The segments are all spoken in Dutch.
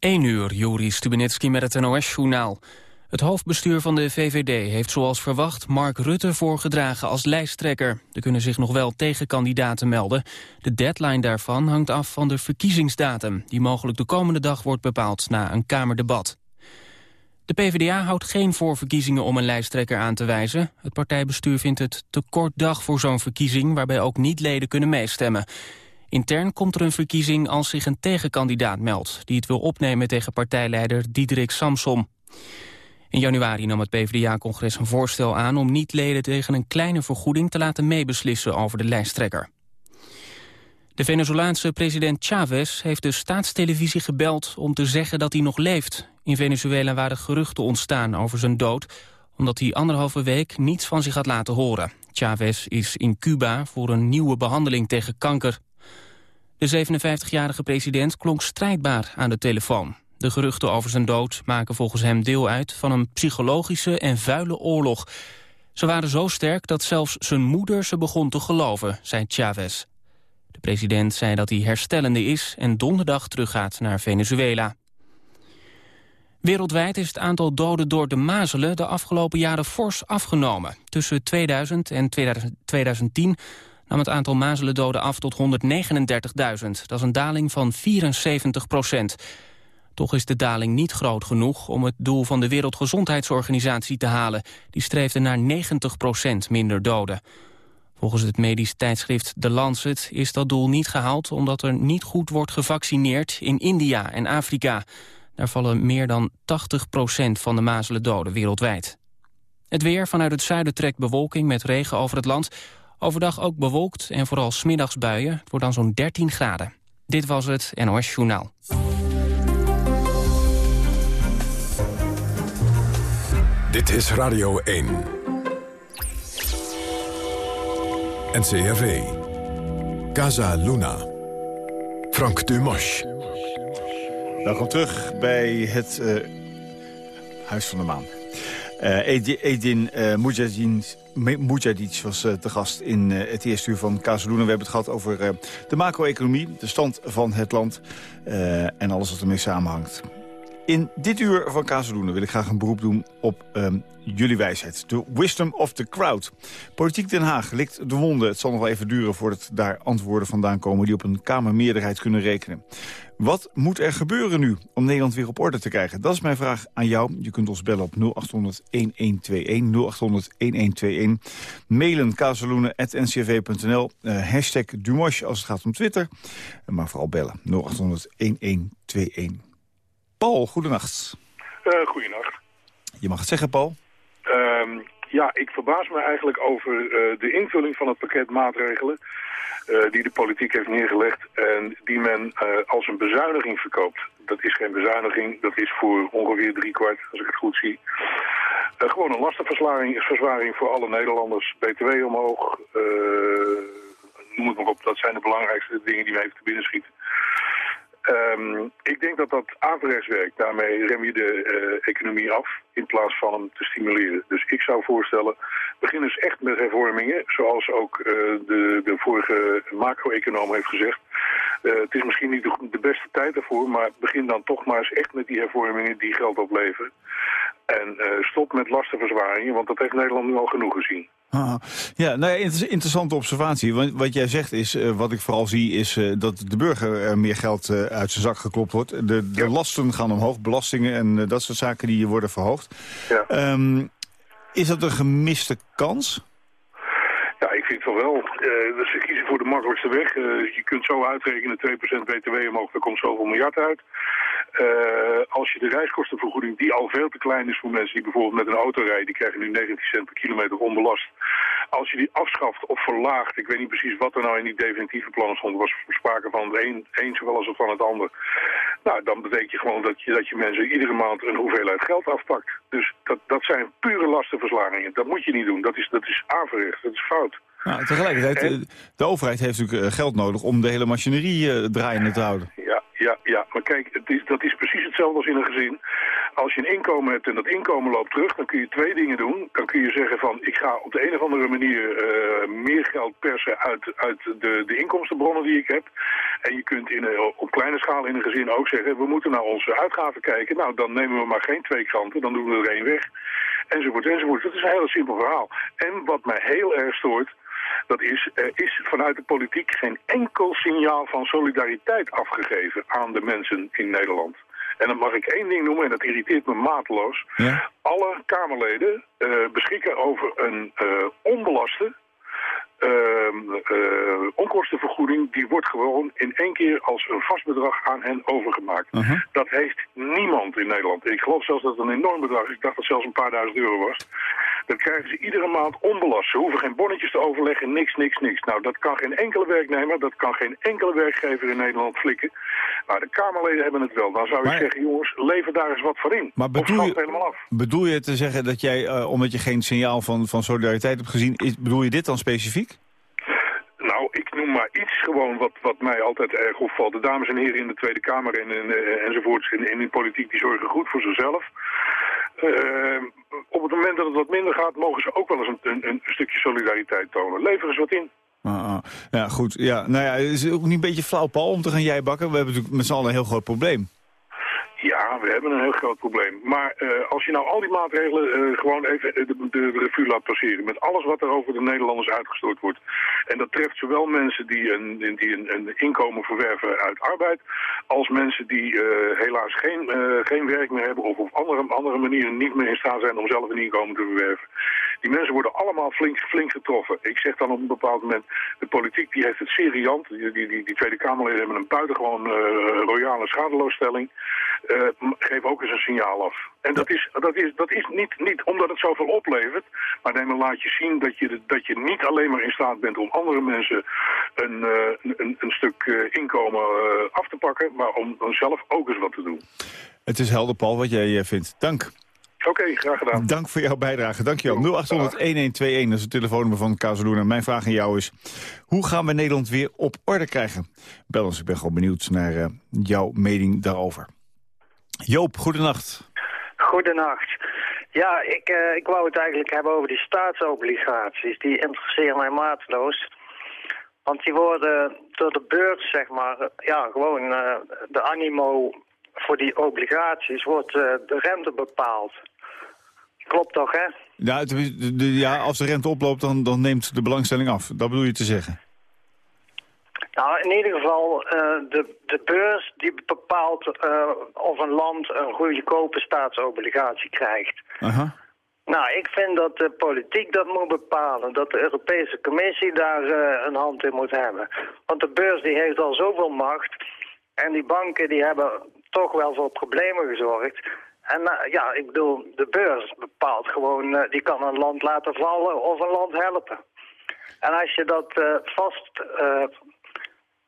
1 uur, Juri Stubenitski met het NOS-journaal. Het hoofdbestuur van de VVD heeft zoals verwacht Mark Rutte voorgedragen als lijsttrekker. Er kunnen zich nog wel tegenkandidaten melden. De deadline daarvan hangt af van de verkiezingsdatum... die mogelijk de komende dag wordt bepaald na een Kamerdebat. De PvdA houdt geen voorverkiezingen om een lijsttrekker aan te wijzen. Het partijbestuur vindt het te kort dag voor zo'n verkiezing... waarbij ook niet-leden kunnen meestemmen. Intern komt er een verkiezing als zich een tegenkandidaat meldt... die het wil opnemen tegen partijleider Diederik Samsom. In januari nam het PvdA-congres een voorstel aan... om niet-leden tegen een kleine vergoeding te laten meebeslissen over de lijsttrekker. De Venezolaanse president Chavez heeft de staatstelevisie gebeld... om te zeggen dat hij nog leeft. In Venezuela waren geruchten ontstaan over zijn dood... omdat hij anderhalve week niets van zich had laten horen. Chavez is in Cuba voor een nieuwe behandeling tegen kanker. De 57-jarige president klonk strijdbaar aan de telefoon. De geruchten over zijn dood maken volgens hem deel uit van een psychologische en vuile oorlog. Ze waren zo sterk dat zelfs zijn moeder ze begon te geloven, zei Chavez. De president zei dat hij herstellende is en donderdag teruggaat naar Venezuela. Wereldwijd is het aantal doden door de mazelen de afgelopen jaren fors afgenomen. Tussen 2000 en 2010 nam het aantal mazelendoden af tot 139.000. Dat is een daling van 74 procent. Toch is de daling niet groot genoeg om het doel van de Wereldgezondheidsorganisatie te halen. Die streefde naar 90 procent minder doden. Volgens het medisch tijdschrift The Lancet is dat doel niet gehaald... omdat er niet goed wordt gevaccineerd in India en Afrika. Daar vallen meer dan 80 procent van de mazelen doden wereldwijd. Het weer vanuit het zuiden trekt bewolking met regen over het land. Overdag ook bewolkt en vooral smiddags buien. Het wordt dan zo'n 13 graden. Dit was het NOS Journaal. Dit is Radio 1. NCRV. Casa Luna. Frank Dumas. Welkom terug bij het uh, Huis van de Maan. Uh, Edin uh, was uh, te gast in het eerste uur van Casaluna. We hebben het gehad over de macro-economie, de stand van het land... en alles wat ermee samenhangt. In dit uur van Kazeloenen wil ik graag een beroep doen op um, jullie wijsheid. De wisdom of the crowd. Politiek Den Haag likt de wonden. Het zal nog wel even duren voordat daar antwoorden vandaan komen... die op een Kamermeerderheid kunnen rekenen. Wat moet er gebeuren nu om Nederland weer op orde te krijgen? Dat is mijn vraag aan jou. Je kunt ons bellen op 0800-1121, 0800-1121. Mailen kazeloenen.ncv.nl, uh, eh, hashtag Dumosh als het gaat om Twitter. Maar vooral bellen 0800-1121. Paul, goedenacht. Uh, goedenacht. Je mag het zeggen, Paul. Uh, ja, ik verbaas me eigenlijk over uh, de invulling van het pakket maatregelen... Uh, die de politiek heeft neergelegd en die men als een bezuiniging verkoopt. Dat is geen bezuiniging, dat is voor ongeveer driekwart, als ik het goed zie. gewoon een lastenverzwaring voor alle Nederlanders. BTW omhoog, noem het maar op, dat zijn de belangrijkste dingen die me even te binnen schieten. Um, ik denk dat dat averechts werkt. Daarmee rem je de uh, economie af in plaats van hem te stimuleren. Dus ik zou voorstellen, begin eens echt met hervormingen. Zoals ook uh, de, de vorige macro-econoom heeft gezegd. Uh, het is misschien niet de, de, beste tijd ervoor, maar begin dan toch maar eens echt met die hervormingen die geld opleveren. En stop met lastenverzwaringen, want dat heeft Nederland nu al genoeg gezien. Ah, ja, nou, interessante observatie. Want wat jij zegt is, uh, wat ik vooral zie, is uh, dat de burger meer geld uit zijn zak geklopt wordt. De, de lasten gaan omhoog, belastingen en dat soort zaken die worden verhoogd. Ja. Um, is dat een gemiste kans? Wel wel. ze kiezen voor de makkelijkste weg. je kunt zo uitrekenen 2% btw omhoog, daar komt zoveel miljard uit. Uh, als je de reiskostenvergoeding, die al veel te klein is voor mensen die bijvoorbeeld met een auto rijden, die krijgen nu 19 cent per kilometer onbelast. Als je die afschaft of verlaagt, ik weet niet precies wat er nou in die definitieve plannen stond, was sprake van het een, zowel als van het ander. Nou, dan betekent je gewoon dat je, dat je mensen iedere maand een hoeveelheid geld afpakt. Dus dat, dat zijn pure lastenverslagingen. Dat moet je niet doen. Dat is, dat is averecht. Dat is fout. Nou, tegelijkertijd, de overheid heeft natuurlijk eh, geld nodig om de hele machinerie uh, draaiende te houden. Ja, ja, ja. Maar kijk, het is, dat is precies hetzelfde als in een gezin. Als je een inkomen hebt en dat inkomen loopt terug, dan kun je twee dingen doen. Dan kun je zeggen van, ik ga op de een of andere manier uh, meer geld persen uit, uit de, de inkomstenbronnen die ik heb. En je kunt in, een, op kleine schaal in een gezin ook zeggen, we moeten naar onze uitgaven kijken. Nou, dan nemen we maar geen twee kranten, dan doen we er één weg. Enzovoort, enzovoort. Dat is een heel simpel verhaal. En wat mij heel erg stoort, dat is, er is vanuit de politiek geen enkel signaal van solidariteit afgegeven aan de mensen in Nederland. En dan mag ik één ding noemen, en dat irriteert me mateloos. Ja? Alle Kamerleden uh, beschikken over een uh, onbelaste onkostenvergoeding die wordt gewoon in één keer als een vast bedrag aan hen overgemaakt. Uh-huh. Dat heeft niemand in Nederland. Ik geloof zelfs dat het een enorm bedrag is. Ik dacht dat het zelfs een paar duizend euro was. Dat krijgen ze iedere maand onbelast. Ze hoeven geen bonnetjes te overleggen, niks, niks, niks. Nou, dat kan geen enkele werknemer, dat kan geen enkele werkgever in Nederland flikken. Maar de Kamerleden hebben het wel. Dan zou ik zeggen, jongens, lever daar eens wat voor in. Maar bedoel je, helemaal af. bedoel je te zeggen dat jij, uh, omdat je geen signaal van, van solidariteit hebt gezien... Is, bedoel je dit dan specifiek? Nou, ik noem maar iets gewoon wat, wat mij altijd erg opvalt. De dames en heren in de Tweede Kamer en, en, eh, enzovoorts in, in de politiek... die zorgen goed voor zichzelf. Uh, op het moment dat het wat minder gaat, mogen ze ook wel eens een, een, een stukje solidariteit tonen. Lever eens wat in. Ah, ah. Ja, goed. Ja, nou ja, het is ook niet een beetje flauw, Paul, om te gaan jij bakken. We hebben natuurlijk met z'n allen een heel groot probleem. Ja, we hebben een heel groot probleem. Maar uh, als je nou al die maatregelen uh, gewoon even de, de, revue laat passeren... met alles wat er over de Nederlanders uitgestort wordt... en dat treft zowel mensen die een, die een, een inkomen verwerven uit arbeid... als mensen die uh, helaas geen, geen werk meer hebben... of op andere, andere manieren niet meer in staat zijn om zelf een inkomen te verwerven. Die mensen worden allemaal flink, flink getroffen. Ik zeg dan op een bepaald moment... de politiek die heeft het seriant. Die, die, die, die Tweede Kamerleden hebben een buitengewoon royale schadeloosstelling... Uh, geef ook eens een signaal af. En dat is, dat is, dat is niet, niet omdat het zoveel oplevert, maar dan laat je zien dat je, dat je niet alleen maar in staat bent om andere mensen een, uh, een, een, stuk uh, inkomen af te pakken, maar om dan zelf ook eens wat te doen. Het is helder, Paul, wat jij vindt. Dank. Oké, okay, graag gedaan. Dank voor jouw bijdrage. Dankjewel. 0800-1121, dat is het telefoonnummer van Kazeluna. Mijn vraag aan jou is, hoe gaan we Nederland weer op orde krijgen? Bel ons, ik ben gewoon benieuwd naar jouw mening daarover. Joop, goedenacht. Goedenacht. Ja, ik, uh, ik wou het eigenlijk hebben over die staatsobligaties. Die interesseren mij maatloos. Want die worden door de beurs, zeg maar, ja, gewoon uh, de animo voor die obligaties wordt uh, de rente bepaald. Klopt toch, hè? Ja, de, de, ja als de rente oploopt, dan, dan neemt de belangstelling af. Dat bedoel je te zeggen? Nou, in ieder geval, uh, de, de beurs die bepaalt uh, of een land een goedkope staatsobligatie krijgt. Aha. Nou, ik vind dat de politiek dat moet bepalen. Dat de Europese Commissie daar uh, een hand in moet hebben. Want de beurs die heeft al zoveel macht. En die banken die hebben toch wel voor problemen gezorgd. En ja, ik bedoel, de beurs bepaalt gewoon, die kan een land laten vallen of een land helpen. En als je dat vast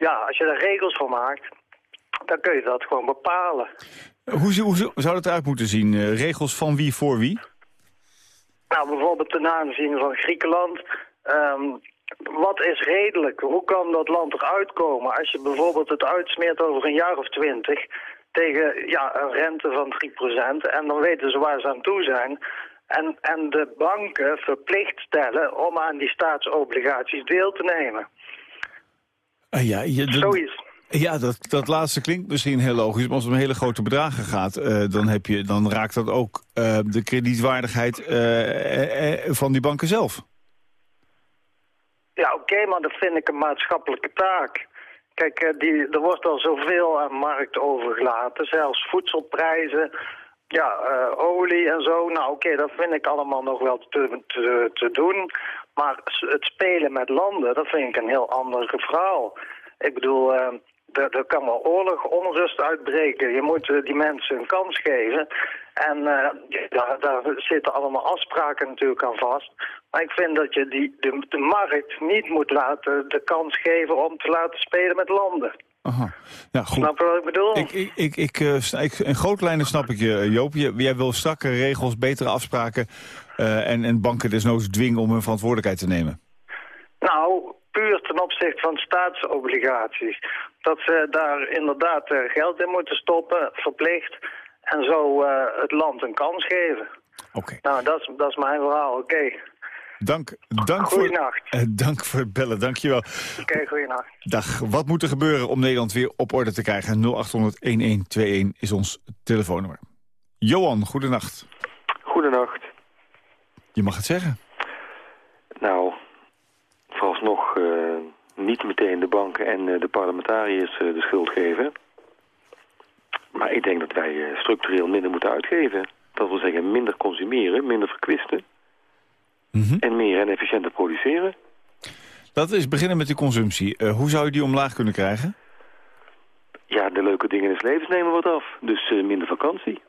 ja, als je er regels voor maakt, dan kun je dat gewoon bepalen. Hoe, hoe zou dat eruit moeten zien? Uh, regels van wie voor wie? Nou, bijvoorbeeld ten aanzien van Griekenland. Um, wat is redelijk? Hoe kan dat land eruit komen als je bijvoorbeeld het uitsmeert over een jaar of twintig tegen ja, een rente van 3% en dan weten ze waar ze aan toe zijn. En, en de banken verplicht stellen om aan die staatsobligaties deel te nemen. Uh, ja, je, Ja, dat, dat laatste klinkt misschien heel logisch. Maar als het om hele grote bedragen gaat, uh, dan, heb je, dan raakt dat ook uh, de kredietwaardigheid uh, van die banken zelf. Ja, oké, okay, maar dat vind ik een maatschappelijke taak. Kijk, die, er wordt al zoveel aan markt overgelaten. Zelfs voedselprijzen, ja, olie en zo. Nou, oké, okay, dat vind ik allemaal nog wel te, te, te doen. Maar het spelen met landen, dat vind ik een heel ander verhaal. Ik bedoel, uh, er, kan wel oorlog, onrust uitbreken. Je moet uh, die mensen een kans geven. En uh, daar, daar, zitten allemaal afspraken natuurlijk aan vast. Maar ik vind dat je die, de, de markt niet moet laten de kans geven om te laten spelen met landen. Aha. Ja, goed. Snap je wat ik bedoel? Ik, ik, ik, ik, ik in grote lijnen snap ik je, Joop. Je, jij wil strakke regels, betere afspraken... Uh, en, en banken desnoods dwingen om hun verantwoordelijkheid te nemen? Nou, puur ten opzichte van staatsobligaties. Dat ze daar inderdaad geld in moeten stoppen, verplicht. En zo het land een kans geven. Oké. Nou, dat is, dat is mijn verhaal, oké. Dank, dank, voor, uh, dank voor het bellen, dankjewel. Oké, okay, goeienacht. Dag. Wat moet er gebeuren om Nederland weer op orde te krijgen? 0800-1121 is ons telefoonnummer. Johan, goedenacht. Goedenacht. Je mag het zeggen. Nou, vooralsnog uh, niet meteen de banken en uh, de parlementariërs de schuld geven. Maar ik denk dat wij structureel minder moeten uitgeven. Dat wil zeggen minder consumeren, minder verkwisten. Mhm. En meer en efficiënter produceren. Dat is beginnen met die consumptie. Uh, hoe zou je die omlaag kunnen krijgen? Ja, de leuke dingen in het leven nemen wat af. Dus uh, minder vakantie.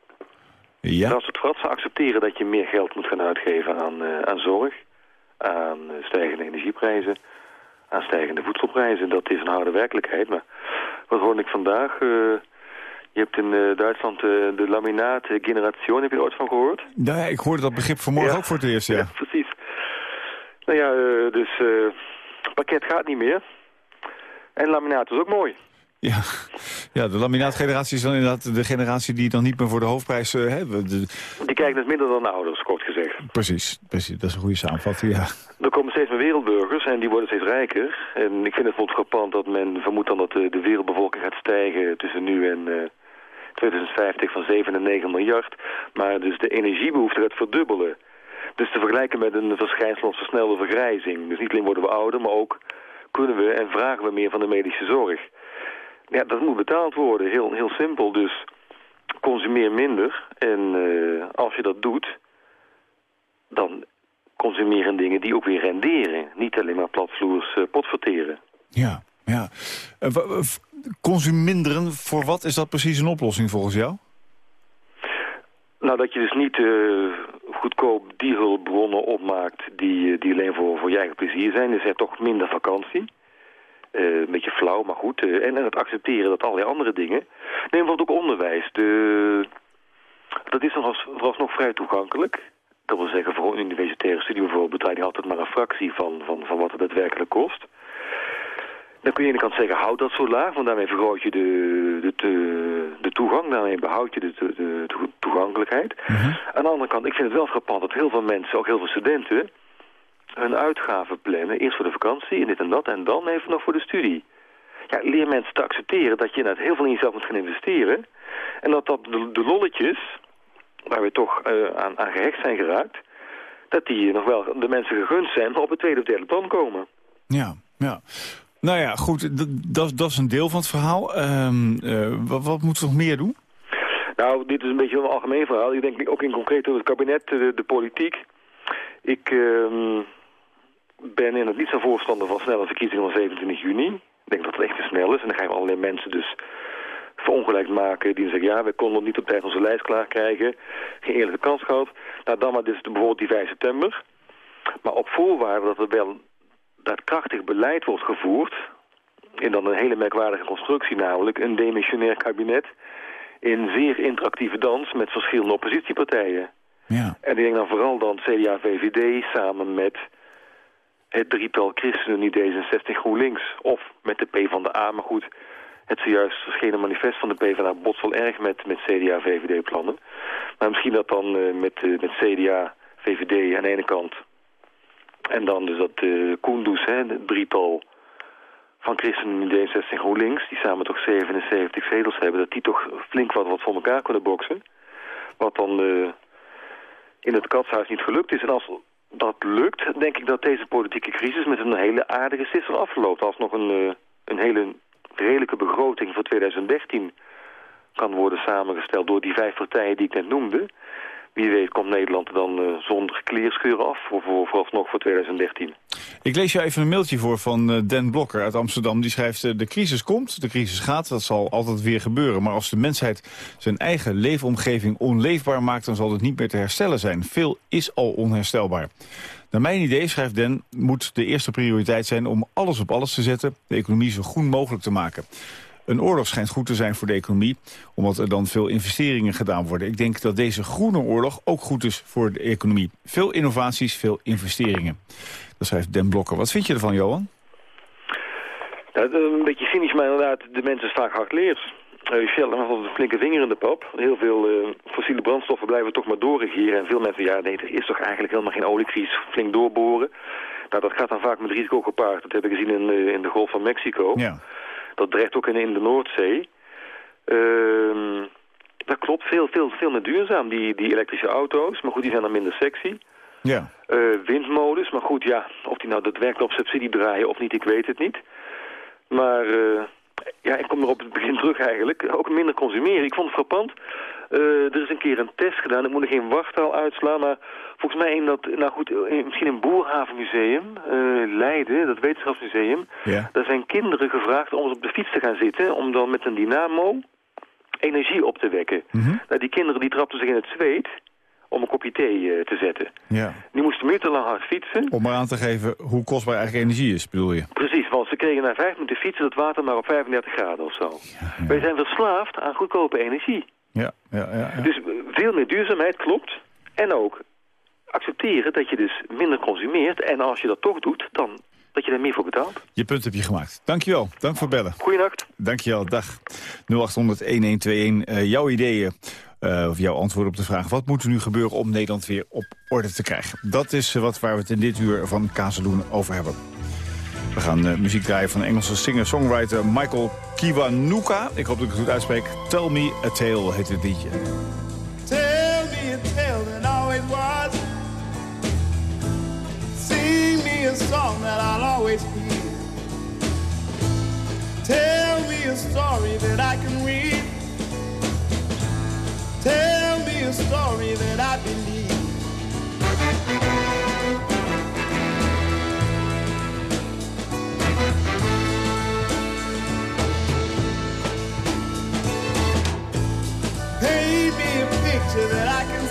Ja. als het gaat accepteren dat je meer geld moet gaan uitgeven aan, uh, aan zorg, aan stijgende energieprijzen, aan stijgende voedselprijzen. Dat is een harde werkelijkheid. Maar wat hoorde ik vandaag? Je hebt in uh, Duitsland uh, de laminaat-generation, heb je er ooit van gehoord? Nou ja, ik hoorde dat begrip vanmorgen ook voor het eerst, ja. ja precies. Nou ja, uh, dus pakket gaat niet meer. En laminaat is ook mooi. Ja, ja de laminaatgeneratie is dan inderdaad de generatie die dan niet meer voor de hoofdprijs... hebben. De... Die kijkt dus minder dan de ouders, kort gezegd. Precies, precies, dat is een goede samenvatting, ja. Er komen steeds meer wereldburgers en die worden steeds rijker. En ik vind het bijvoorbeeld frappant dat men vermoedt dan dat de, wereldbevolking gaat stijgen tussen nu en... 2050 van 7 en 9 miljard. Maar dus de energiebehoefte gaat verdubbelen. Dus te vergelijken met een verschijnsel als versnelde vergrijzing. Dus niet alleen worden we ouder, maar ook kunnen we en vragen we meer van de medische zorg. Ja, dat moet betaald worden. Heel, heel simpel. Dus consumeer minder. En uh, als je dat doet, dan consumeren dingen die ook weer renderen. Niet alleen maar platvloers uh, potverteren. Ja, ja. Uh, consuminderen, voor wat is dat precies een oplossing volgens jou? Nou, dat je dus niet uh, goedkoop die hulpbronnen opmaakt die, eh, die alleen voor, voor je eigen plezier zijn. Dus er toch minder vakantie. Uh, een beetje flauw, maar goed. En, en het accepteren dat allerlei andere dingen... Neem bijvoorbeeld ook onderwijs. De, dat is nog, nog vrij toegankelijk. Dat wil zeggen, voor een universitaire studie bijvoorbeeld... betaal je altijd maar een fractie van, van, van wat het daadwerkelijk kost. Dan kun je aan de kant zeggen, houd dat zo laag, want daarmee vergroot je de, de, de, de toegang, daarmee behoud je de, de, de toegankelijkheid. Mhm. Aan de andere kant, ik vind het wel frappant dat heel veel mensen, ook heel veel studenten, hun uitgaven plannen. Eerst voor de vakantie en dit en dat en dan even nog voor de studie. Ja, leer mensen te accepteren dat je net heel veel in jezelf moet gaan investeren. En dat, dat de, lolletjes, waar we toch uh, aan, aan gehecht zijn geraakt, dat die nog wel de mensen gegund zijn op het tweede of derde plan komen. Ja, ja. Nou ja, goed, dat, is een deel van het verhaal. Um, wat, wat moeten we nog meer doen? Nou, dit is een beetje een algemeen verhaal. Ik denk ook in concreet over het kabinet, de, politiek. Ik uh, ben in het niet zo voorstander van snelle verkiezingen van 27 juni. Ik denk dat het echt te snel is. En dan gaan we allerlei mensen dus verongelijkt maken. Die zeggen, ja, we konden niet op tijd onze lijst klaar krijgen. Geen eerlijke kans gehad. Nou, dan maar dus bijvoorbeeld die 5 september. Maar op voorwaarde dat er wel dat krachtig beleid wordt gevoerd... in dan een hele merkwaardige constructie namelijk... een demissionair kabinet in zeer interactieve dans met verschillende oppositiepartijen. Ja. En ik denk dan vooral dan CDA-VVD samen met het drietal ChristenUnie D66 GroenLinks... of met de PvdA, maar goed... Het zojuist verschenen manifest van de PvdA botst wel erg met, met CDA-VVD-plannen. Maar misschien dat dan uh, met, uh, met CDA-VVD aan de ene kant en dan dus dat uh, Koenders, hè, het drietal van ChristenUnie D66 GroenLinks... die samen toch 77 zetels hebben... dat die toch flink wat, wat voor elkaar kunnen boksen. Wat dan uh, in het katshuis niet gelukt is. En als dat lukt, denk ik dat deze politieke crisis... met een hele aardige sisser afloopt. Als nog een, uh, een hele redelijke begroting voor 2013 kan worden samengesteld... door die vijf partijen die ik net noemde wie weet komt Nederland dan uh, zonder kleerscheuren af, voor, voor, vooralsnog voor 2013. Ik lees je even een mailtje voor van uh, Dan Blokker uit Amsterdam. Die schrijft, uh, de crisis komt, de crisis gaat, dat zal altijd weer gebeuren. Maar als de mensheid zijn eigen leefomgeving onleefbaar maakt... dan zal het niet meer te herstellen zijn. Veel is al onherstelbaar. Naar mijn idee, schrijft Den, moet de eerste prioriteit zijn om alles op alles te zetten... de economie zo groen mogelijk te maken. Een oorlog schijnt goed te zijn voor de economie, omdat er dan veel investeringen gedaan worden. Ik denk dat deze groene oorlog ook goed is voor de economie. Veel innovaties, veel investeringen. Dat schrijft Den Blokker. Wat vind je ervan, Johan? Ja, een beetje cynisch, maar inderdaad, de mensen vaak hard leert. Uh, Shell een flinke vinger in de pap. Heel veel uh, fossiele brandstoffen blijven toch maar doorregeren. En veel mensen, ja, nee, er is toch eigenlijk helemaal geen oliecrisis. Flink doorboren. Nou, dat gaat dan vaak met risico gepaard. Dat hebben we gezien in, uh, in de Golf van Mexico. Ja. Dat dreigt ook in, in de Noordzee. Ehm, dat klopt, veel, veel, veel meer duurzaam, die, die elektrische auto's. Maar goed, die zijn dan minder sexy. Ja. windmolens, maar goed, ja, of die nou daadwerkelijk op subsidie draaien of niet, ik weet het niet. Maar ja, ik kom er op het begin terug eigenlijk. Ook minder consumeren. Ik vond het frappant. Uh, er is een keer een test gedaan. Ik moet er geen wachttaal uitslaan, maar volgens mij in dat, nou goed, misschien een Boerhavenmuseum, uh, Leiden, dat wetenschapsmuseum. Ja. Daar zijn kinderen gevraagd om op de fiets te gaan zitten, om dan met een dynamo energie op te wekken. Mm nou, die kinderen die trapten zich in het zweet om een kopje thee uh, te zetten. Ja. Die moesten minutenlang hard fietsen. Om maar aan te geven hoe kostbaar eigenlijk energie is, bedoel je? Precies, want ze kregen na vijf minuten fietsen het water maar op 35 graden of zo. Ja, Wij zijn verslaafd aan goedkope energie. Ja, ja, ja, ja. Dus veel meer duurzaamheid klopt. En ook accepteren dat je dus minder consumeert. En als je dat toch doet, dan dat je er meer voor betaalt. Je punt heb je gemaakt. Dankjewel. Dank voor bellen. Goeienacht. Dankjewel. Dag. 0800 1121. Uh, jouw ideeën uh, of jouw antwoord op de vraag... wat moet er nu gebeuren om Nederland weer op orde te krijgen? Dat is uh, wat waar we het in dit uur van Kazeloen over hebben. We gaan uh, muziek draaien van de Engelse singer-songwriter Michael Kiwanuka. Ik hoop dat ik het goed uitspreek. Tell Me a Tale heet het liedje. Tell me a tale that always was. Sing me a song that I'll always hear. Tell me a story that I can read. Tell me a story that I believe. That I can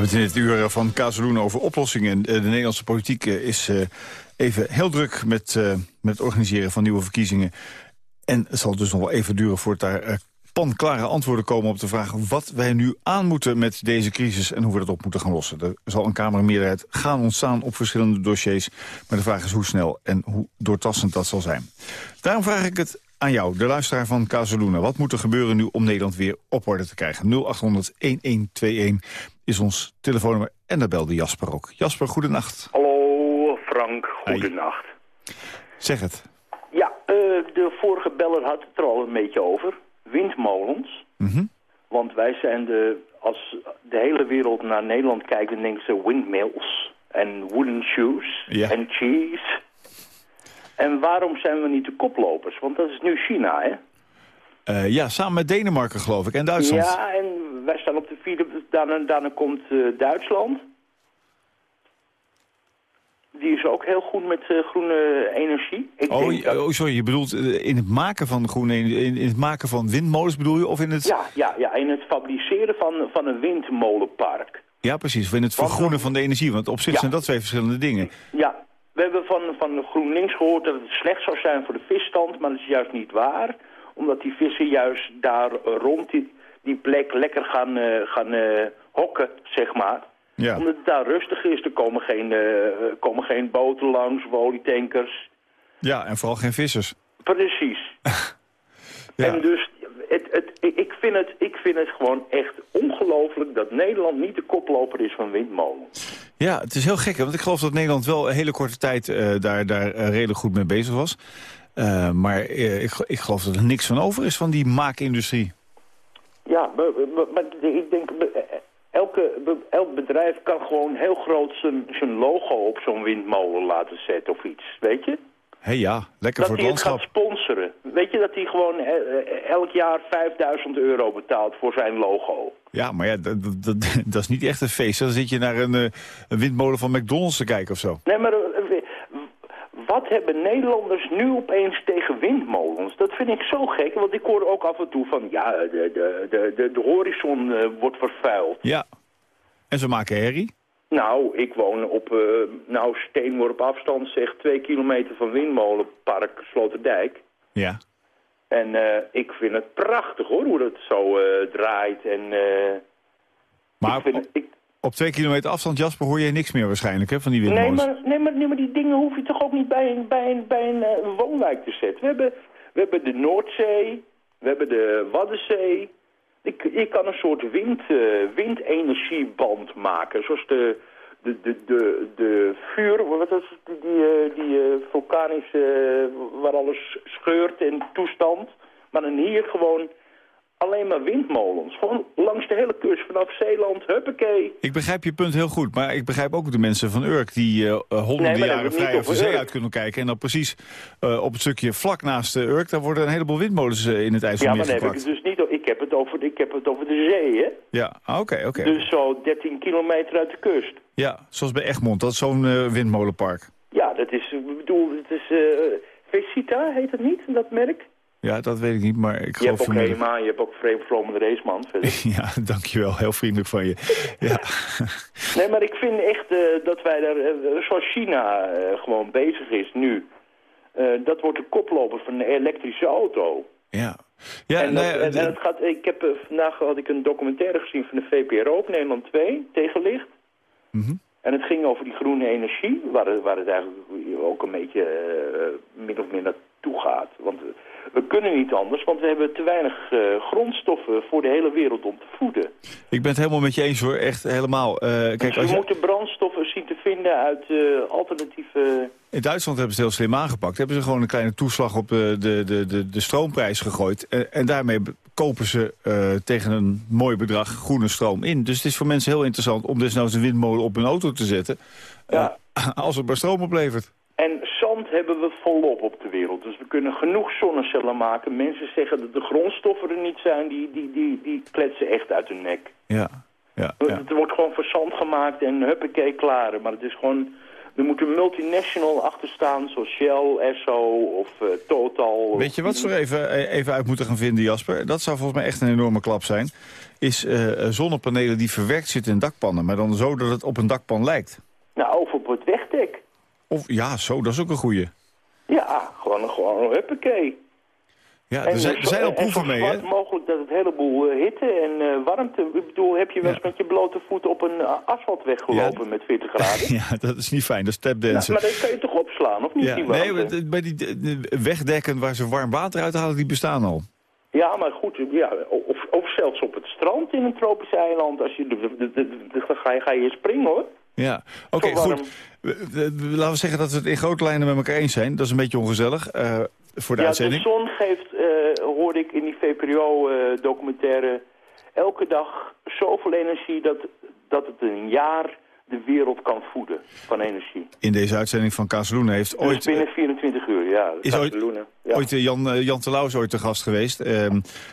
hebben het in het uur van Kazeloen over oplossingen. De Nederlandse politiek is even heel druk met, met het organiseren van nieuwe verkiezingen. En het zal dus nog wel even duren voordat daar panklare antwoorden komen op de vraag... wat wij nu aan moeten met deze crisis en hoe we dat op moeten gaan lossen. Er zal een Kamermeerderheid gaan ontstaan op verschillende dossiers. Maar de vraag is hoe snel en hoe doortastend dat zal zijn. Daarom vraag ik het aan jou, de luisteraar van Casaluna. Wat moet er gebeuren nu om Nederland weer op orde te krijgen? 0800-1121 is ons telefoonnummer en daar belde Jasper ook. Jasper, goedenacht. Hallo Frank, goedenacht. Zeg het. Ja, uh, de vorige beller had het er al een beetje over windmolens. Mhm. Want wij zijn de, als de hele wereld naar Nederland kijkt, dan denken ze windmills en wooden shoes en cheese. En waarom zijn we niet de koplopers? Want dat is nu China, hè? Uh, ja, samen met Denemarken geloof ik en Duitsland. Ja, en wij staan op de vierde, daarna, daarna komt uh, Duitsland die is ook heel goed met uh, groene energie. Ik oh, dat... oh, sorry, je bedoelt in het maken van groene in, in het maken van windmolens bedoel je? Of in het... Ja, ja, ja, in het fabriceren van, van een windmolenpark. Ja, precies. Of in het vergroenen van de energie. Want op zich zijn dat twee verschillende dingen. Ja, we hebben van, van GroenLinks gehoord dat het slecht zou zijn voor de visstand. Maar dat is juist niet waar. Omdat die vissen juist daar rond die, die plek lekker gaan, uh, gaan hokken, zeg maar. Ja. Omdat het daar rustig is. Er komen geen, uh, komen geen boten langs, olietankers. Ja, en vooral geen vissers. Precies. ja. En dus, het, het, ik, vind het, ik vind het gewoon echt ongelooflijk dat Nederland niet de koploper is van windmolen. Ja, het is heel gek, want ik geloof dat Nederland wel een hele korte tijd uh, daar, daar uh, redelijk goed mee bezig was. Uh, maar ik, ik geloof dat er niks van over is van die maakindustrie. Ja, maar, maar ik denk, elke, elk bedrijf kan gewoon heel groot zijn, logo op zo'n windmolen laten zetten of iets, weet je? Hé hey ja, lekker voor het landschap. Dat hij gaat sponsoren. Weet je dat hij gewoon eh, eh, elk jaar 5000 euro betaalt voor zijn logo? Ja, maar ja, dat, dat, dat is niet echt een feest. Dan zit je naar een, eh, een windmolen van McDonald's te kijken of zo. Nee, maar wat hebben Nederlanders nu opeens tegen windmolens? Dat vind ik zo gek, want ik hoor ook af en toe van... ja, de, de, de, de, horizon uh, wordt vervuild. Ja, en ze maken herrie? Nou, ik woon op uh, nou, steenworp afstand, zeg, twee kilometer van Windmolenpark Sloterdijk. Ja. En uh, ik vind het prachtig hoor, hoe dat zo draait. En, maar ik vind, ik, op twee kilometer afstand, Jasper, hoor je niks meer waarschijnlijk hè, van die windmolens. Nee maar, nee, maar, die dingen hoef je toch ook niet bij een, bij een, bij een uh, woonwijk te zetten. We hebben, we hebben de Noordzee, we hebben de Waddenzee. Ik, je kan een soort wind, uh, windenergieband maken, zoals de, de, de, de, de vuur, wat is die, die, die vulkanische, waar alles scheurt in toestand. Maar dan hier gewoon alleen maar windmolens. Gewoon langs de hele kust vanaf Zeeland, huppakee. Ik begrijp je punt heel goed, maar ik begrijp ook de mensen van Urk... die uh, honderden jaren vrij over de zee uit kunnen kijken... en dan precies uh, op het stukje vlak naast uh, Urk... daar worden een heleboel windmolens in het IJsselmeer Ja, maar dan heb ik het dus niet... Ik heb het over, ik heb het over de zee, hè? Ja, ah, oké, oké. Dus zo 13 kilometer uit de kust. Ja, zoals bij Egmond, dat is zo'n windmolenpark. Ja, dat is, ik bedoel, het is... Vecita heet het niet, dat merk? Ja, dat weet ik niet, maar ik geloof... Je hebt ook HEMA, je hebt ook Vreemd Vromende Raceman. ja, dankjewel. Heel vriendelijk van je. ja. nee, maar ik vind echt uh, dat wij daar, uh, zoals China uh, gewoon bezig is nu... dat wordt de koploper van de elektrische auto. Ja. Ja, en, dat, en, en het gaat, ik heb, vandaag had ik een documentaire gezien van de VPRO op Nederland 2, Tegenlicht. Mm En het ging over die groene energie, waar, waar het eigenlijk ook een beetje min of meer naartoe gaat. Want we kunnen niet anders, want we hebben te weinig uh, grondstoffen voor de hele wereld om te voeden. Ik ben het helemaal met je eens hoor, echt helemaal. Uh, kijk, dus we als je... moeten brandstoffen zien te vinden uit uh, alternatieve... In Duitsland hebben ze het heel slim aangepakt. Hebben ze gewoon een kleine toeslag op de, de, de, de stroomprijs gegooid. En, en daarmee kopen ze tegen een mooi bedrag groene stroom in. Dus het is voor mensen heel interessant om desnoods een windmolen op hun auto te zetten. Ja. als het maar stroom oplevert. Hebben we volop op de wereld. Dus we kunnen genoeg zonnecellen maken. Mensen zeggen dat de grondstoffen er niet zijn. Die, die, die, die kletsen echt uit hun nek. Ja, ja, ja. Het wordt gewoon van zand gemaakt en huppakee klaar. Maar het is gewoon... Er moet een multinational achter staan, zoals Shell, Esso of uh, Total. Weet je wat ze er even, eh, even uit moeten gaan vinden, Jasper? Dat zou volgens mij echt een enorme klap zijn. Is uh, zonnepanelen die verwerkt zitten in dakpannen, maar dan zo dat het op een dakpan lijkt. Nou, of op het wegdek. Of, ja, zo, dat is ook een goeie. Ja, gewoon, gewoon huppakee. Ja, er zijn, er zijn al proeven mee, hè? mogelijk dat het heleboel uh, hitte en uh, warmte... Ik bedoel, heb je wel eens met je blote voet op een uh, asfaltweg gelopen met 40 graden? ja, dat is niet fijn, dat is tapdansen. Nou, maar dat kan je toch opslaan, of niet? Ja, die nee, bij die wegdekken waar ze warm water uithalen, die bestaan al. Ja, maar goed, ja, of, of zelfs op het strand in een tropisch eiland. Als je, dan ga je, ga je springen, hoor. Ja, oké, okay, goed. Laten we zeggen dat we het in grote lijnen met elkaar eens zijn. Dat is een beetje ongezellig uh, voor de ja, uitzending. de zon geeft, uh, hoorde ik in die VPRO-documentaire... elke dag zoveel energie dat, dat het een jaar de wereld kan voeden van energie. In deze uitzending van Kazeloenen heeft dus ooit... binnen 24 uur, ja. Is ooit, ja. ooit Jan, Jan Terlouw ooit te gast geweest. Uh,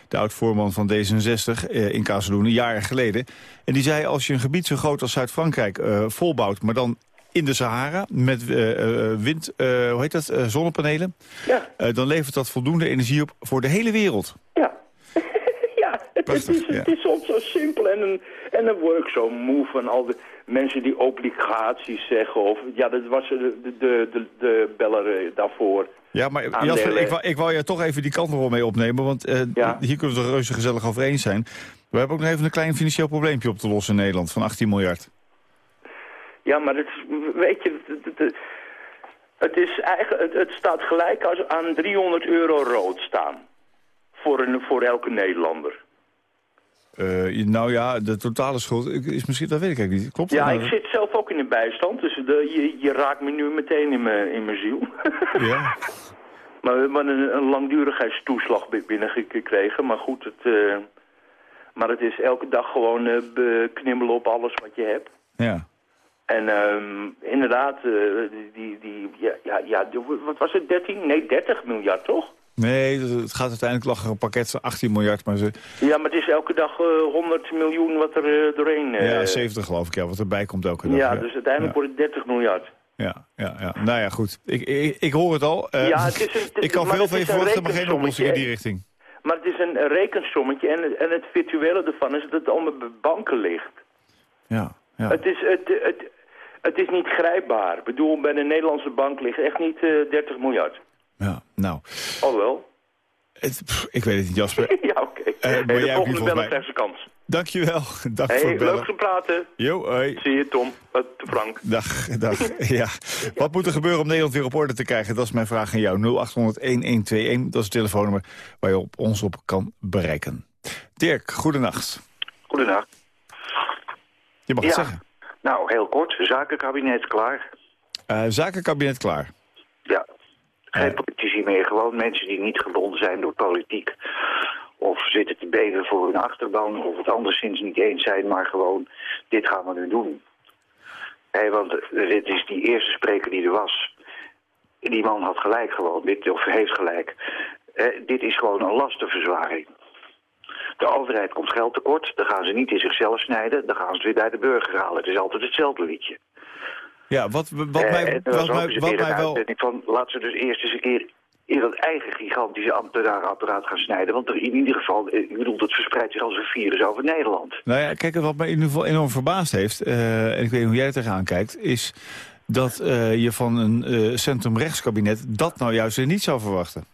de oud-voorman van D66 uh, in Kazeloenen, jaren geleden. En die zei, als je een gebied zo groot als Zuid-Frankrijk volbouwt... maar dan in de Sahara met wind, hoe heet dat, zonnepanelen... Ja. dan levert dat voldoende energie op voor de hele wereld. Ja. ja, het, is, ja. het is soms zo simpel en, een, en dan word ik zo moe van al de mensen die obligaties zeggen. Of, ja, dat was de, de, de, de beller daarvoor. Ja, maar Jasper, ik wou, ik wou je toch even die kant nog mee opnemen. Want uh, ja. hier kunnen we er reuze gezellig over eens zijn. We hebben ook nog even een klein financieel probleempje op te lossen in Nederland van 18 miljard. Ja, maar het, weet je, het, is eigenlijk, het, het staat gelijk als aan 300 euro rood staan. Voor, een, voor elke Nederlander. Uh, nou ja, de totale schuld is misschien, dat weet ik eigenlijk niet. Klopt Ja, ik zit zelf ook in de bijstand, dus de, je, je raakt me nu meteen in mijn, in mijn ziel. Ja. maar we hebben een, een langdurigheidstoeslag binnengekregen, maar goed, het, uh, maar het is elke dag gewoon uh, beknibbelen op alles wat je hebt. Ja. En um, inderdaad, die, die, ja, ja, ja, wat was het, 13? Nee, 30 miljard, toch? Nee, het gaat uiteindelijk lag een pakket van 18 miljard. Maar ze... Ja, maar het is elke dag uh, 100 miljoen wat er uh, doorheen... Ja, 70 geloof ik, ja, wat erbij komt elke dag. Ja, ja. dus uiteindelijk ja. wordt het 30 miljard. Ja, ja, ja. Nou ja, goed. Ik, ik, ik hoor het al. ja, het is een, het ik kan veel van je verwachten, maar geen oplossing in die richting. Maar het is een rekensommetje en, en het virtuele ervan is dat het allemaal bij banken ligt. Ja, ja. Het is, het, het, het is niet grijpbaar. Ik bedoel, bij de Nederlandse bank ligt echt niet 30 miljard. Ja, nou. Oh wel. Het, pff, ik weet het niet, Jasper. ja, oké. Okay. Uh, hey, de volgende bellen krijgt kans. Dankjewel. Dag hey, voor het bellen. leuk te praten. Jo, hoi. Zie je, Tom. Uh, Frank. Dag, dag. ja. Wat moet er gebeuren om Nederland weer op orde te krijgen? Dat is mijn vraag aan jou. 0800-1121, dat is het telefoonnummer waar je op ons op kan bereiken. Dirk, goedenacht. Goedenacht. Je mag ja. het zeggen. Nou, heel kort. Zakenkabinet klaar. Uh, zakenkabinet klaar. Ja, geen politici meer, gewoon mensen die niet gebonden zijn door politiek. Of zitten te beven voor hun achterban, of het anderszins niet eens zijn, maar gewoon, dit gaan we nu doen. Hey, want dit is die eerste spreker die er was. Die man had gelijk gewoon, dit, of heeft gelijk. Eh, dit is gewoon een lastenverzwaring. De overheid komt geld tekort, dan gaan ze niet in zichzelf snijden, dan gaan ze het weer bij de burger halen. Het is altijd hetzelfde liedje. Ja, wat, wat Eh, mij, wat mij, wat mij wel... van, laten ze dus eerst eens een keer in dat eigen gigantische ambtenarenapparaat gaan snijden. Want er in ieder geval, eh, ik bedoel, het verspreidt zich als een virus over Nederland. Nou ja, kijk, wat mij in ieder geval enorm verbaasd heeft... Uh, en ik weet niet hoe jij er tegenaan kijkt... is dat uh, je van een centrumrechtskabinet dat nou juist weer niet zou verwachten.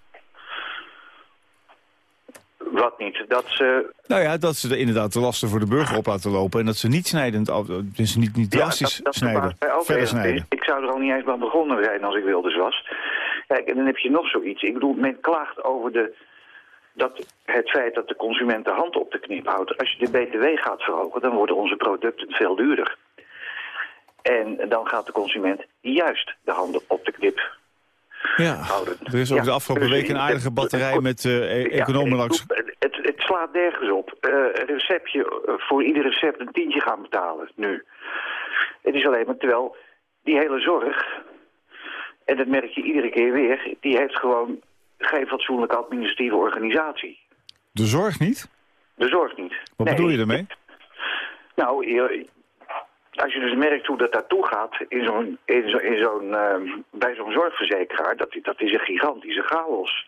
Wat niet? Dat ze... Nou ja, dat ze er inderdaad de lasten voor de burger op laten lopen... en dat ze niet snijdend, dus niet, niet drastisch ja, dat, dat snijden, verder snijden. Ik zou er al niet eens bij begonnen zijn als ik wilders was. Kijk, en dan heb je nog zoiets. Ik bedoel, men klaagt over de, dat het feit dat de consument de hand op de knip houdt. Als je de BTW gaat verhogen, dan worden onze producten veel duurder. En dan gaat de consument juist de handen op de knip ja, houden. er is ook Ja, de afgelopen dus week een aardige batterij met uh, economen langs. Het, het slaat nergens op. Eh, een receptje, eh, voor ieder recept een tientje gaan betalen nu. Het is alleen maar, terwijl die hele zorg, en dat merk je iedere keer weer, die heeft gewoon geen fatsoenlijke administratieve organisatie. De zorg niet? De zorg niet. Wat Nee, bedoel je daarmee? Nou, je- als je dus merkt hoe dat daartoe gaat in zo'n, in zo, in zo'n, ehm, bij zo'n zorgverzekeraar, dat, dat is een gigantische chaos.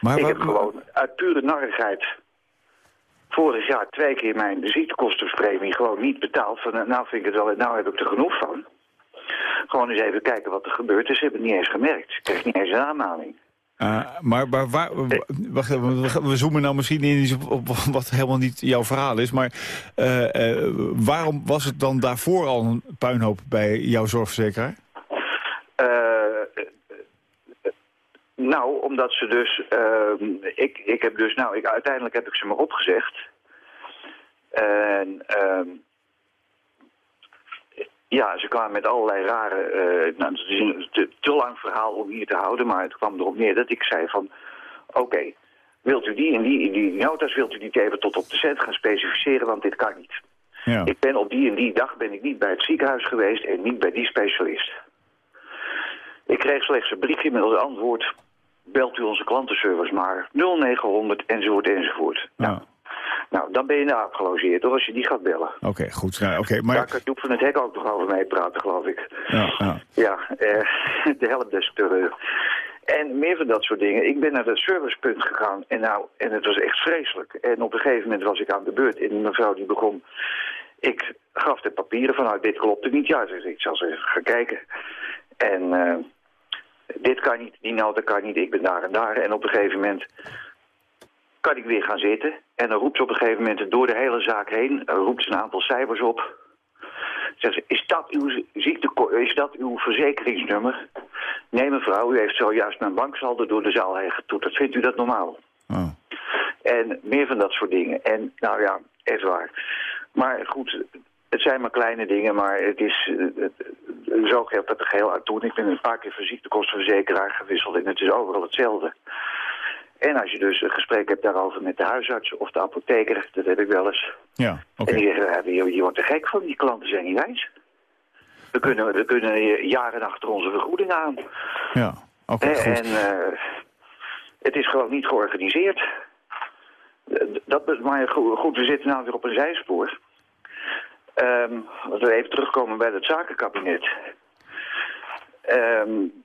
Maar, ik heb gewoon uit pure narrigheid vorig jaar twee keer mijn ziektekostenpremie gewoon niet betaald. Van, nou vind ik het wel, nou heb ik er genoeg van. Gewoon eens even kijken wat er gebeurt is. Ze hebben het niet eens gemerkt. Ik kreeg niet eens een aanmaning. Uh, maar, maar waar, wacht, we zoomen nou misschien in op, wat helemaal niet jouw verhaal is. Maar uh, uh, waarom was het dan daarvoor al een puinhoop bij jouw zorgverzekeraar? nou, omdat ze dus... Ehm, ik, ik heb dus... Nou, ik, uiteindelijk heb ik ze maar opgezegd. En... Ja, ze kwamen met allerlei rare... Uh, nou, het is een te, te, lang verhaal om hier te houden, maar het kwam erop neer dat ik zei van... Oké, wilt u die en die, die notas, wilt u die even tot op de cent gaan specificeren, want dit kan niet. Ja. Ik ben op die en die dag ben ik niet bij het ziekenhuis geweest en niet bij die specialist. Ik kreeg slechts een briefje met als antwoord... belt u onze klantenservice maar 0900 enzovoort enzovoort. Ja. Nou, nou, dan ben je daar gelogeerd, hoor, als je die gaat bellen. Oké, goed. Oké, maar... Daar kan Joep van het Hek ook nog over mee praten, geloof ik. Ja, ja. ja eh, de helft des te... En meer van dat soort dingen. Ik ben naar het servicepunt gegaan en, nou, en het was echt vreselijk. En op een gegeven moment was ik aan de beurt en die mevrouw die begon... Ik gaf de papieren van, nou, dit klopt niet. Ja, ik zal ze gaan kijken. En uh, dit kan niet, die nota kan niet, ik ben daar en daar. En op een gegeven moment kan ik weer gaan zitten. En dan roept ze op een gegeven moment door de hele zaak heen, roept ze een aantal cijfers op. Zegt ze, is dat uw, ziekte, is dat uw verzekeringsnummer? Nee mevrouw, u heeft zojuist mijn banksaldo door de zaal heen getoeterd. Vindt u dat normaal? Oh. En meer van dat soort dingen. En nou ja, echt waar. Maar goed, het zijn maar kleine dingen, maar het is, het, zo geldt dat er geheel uit toe. Ik ben een paar keer voor ziektekostenverzekeraar gewisseld en het is overal hetzelfde. En als je dus een gesprek hebt daarover met de huisarts of de apotheker, dat heb ik wel eens. Ja, oké. En die zeggen, je, je wordt er gek van, die klanten zijn niet wijs. We kunnen, we kunnen jaren achter onze vergoeding aan. Ja, oké, okay, En uh, het is gewoon niet georganiseerd. Dat, maar goed, goed, we zitten nou weer op een zijspoor. Um, als we even terugkomen bij het zakenkabinet. Um,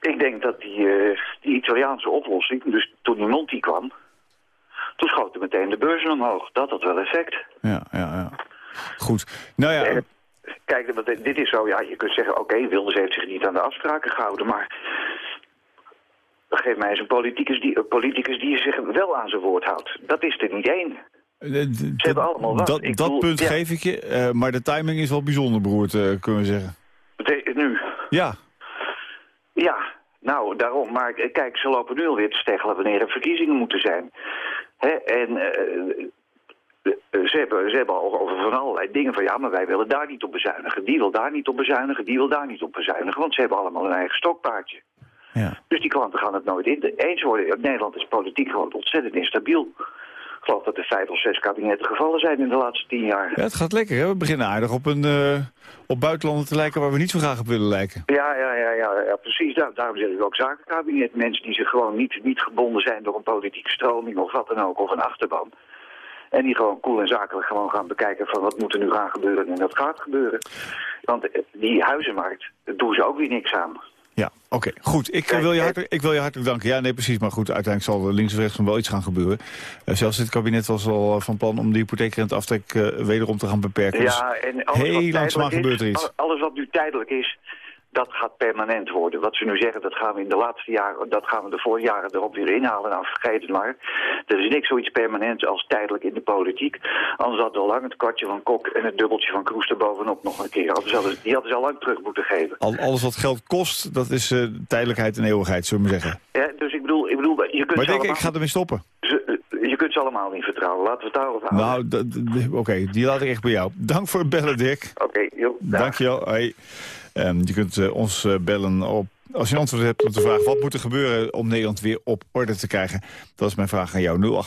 ik denk dat die, uh, die Italiaanse oplossing, dus toen die Monti kwam... toen schoten meteen de beurzen omhoog. Dat had wel effect. Ja, ja, ja. Goed. Nou ja... Eh, kijk, dit is zo, ja, je kunt zeggen... oké, okay, Wilders heeft zich niet aan de afspraken gehouden, maar... Geef mij eens een politicus die, een politicus die zich wel aan zijn woord houdt. Dat is er niet één. Eh, Ze hebben allemaal wat. Dat, dat punt geef ik je, uh, maar de timing is wel bijzonder beroerd, uh, kunnen we zeggen. Betekent nu? Ja, ja, nou, daarom. Maar kijk, ze lopen nu alweer te steggelen wanneer er verkiezingen moeten zijn. Hè? En uh, ze, hebben, ze hebben al over van allerlei dingen van... ja, maar wij willen daar niet op bezuinigen. Die wil daar niet op bezuinigen, die wil daar niet op bezuinigen. Want ze hebben allemaal een eigen stokpaardje. Ja. Dus die klanten gaan het nooit in. eens worden. Nederland is politiek gewoon ontzettend instabiel. Ik geloof dat er vijf of zes kabinetten gevallen zijn in de laatste tien jaar. Ja, het gaat lekker, hè? We beginnen aardig op, een, uh, op buitenlanden te lijken waar we niet zo graag op willen lijken. Ja, ja, ja, ja, ja precies. Daar, daarom zeg ik ook zakenkabinet. Mensen die zich gewoon niet, niet gebonden zijn door een politieke stroming of wat dan ook, of een achterban. En die gewoon cool en zakelijk gewoon gaan bekijken van wat moet er nu gaan gebeuren en dat gaat gebeuren. Want eh, die huizenmarkt, daar doen ze ook weer niks aan. Ja, oké, goed. Ik, wil je hartelijk, ik wil je hartelijk danken. Ja, nee, precies. Maar goed, uiteindelijk zal er links of rechts wel iets gaan gebeuren. Uh, zelfs dit kabinet was al eh, van plan om de hypotheekrenteaftrek uh, wederom te gaan beperken. Ja, dus en alles heel langzaam gebeurt er iets. Alles wat nu tijdelijk is, dat gaat permanent worden. Wat ze nu zeggen, dat gaan we in de laatste jaren, dat gaan we de vorige jaren erop weer inhalen. Nou, vergeet het maar. Er is niks zoiets permanents als tijdelijk in de politiek. Anders hadden we al lang het kwartje van Kok en het dubbeltje van Kroes er bovenop nog een keer. Die hadden ze al lang terug moeten geven. Al, alles wat geld kost, dat is uh, tijdelijkheid en eeuwigheid, zullen we maar zeggen. Ja, dus ik bedoel, ik bedoel je kunt Maar denk ik, ik ga ermee stoppen. Ze, je kunt ze allemaal niet vertrouwen. Laten we het daarover houden. Nou, oké, okay, die laat ik echt bij jou. Dank voor het bellen, Dick. Oké, okay, joh. Dank je wel. Um, je kunt uh, ons uh, bellen op, als je antwoord hebt op de vraag... wat moet er gebeuren om Nederland weer op orde te krijgen? Dat is mijn vraag aan jou,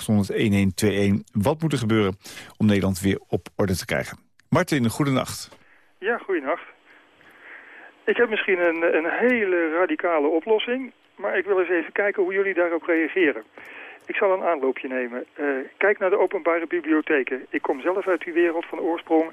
0800-1121. Wat moet er gebeuren om Nederland weer op orde te krijgen? Martin, goedenacht. Ja, goedenacht. Ik heb misschien een, een hele radicale oplossing... maar ik wil eens even kijken hoe jullie daarop reageren. Ik zal een aanloopje nemen. Uh, kijk naar de openbare bibliotheken. Ik kom zelf uit die wereld van oorsprong...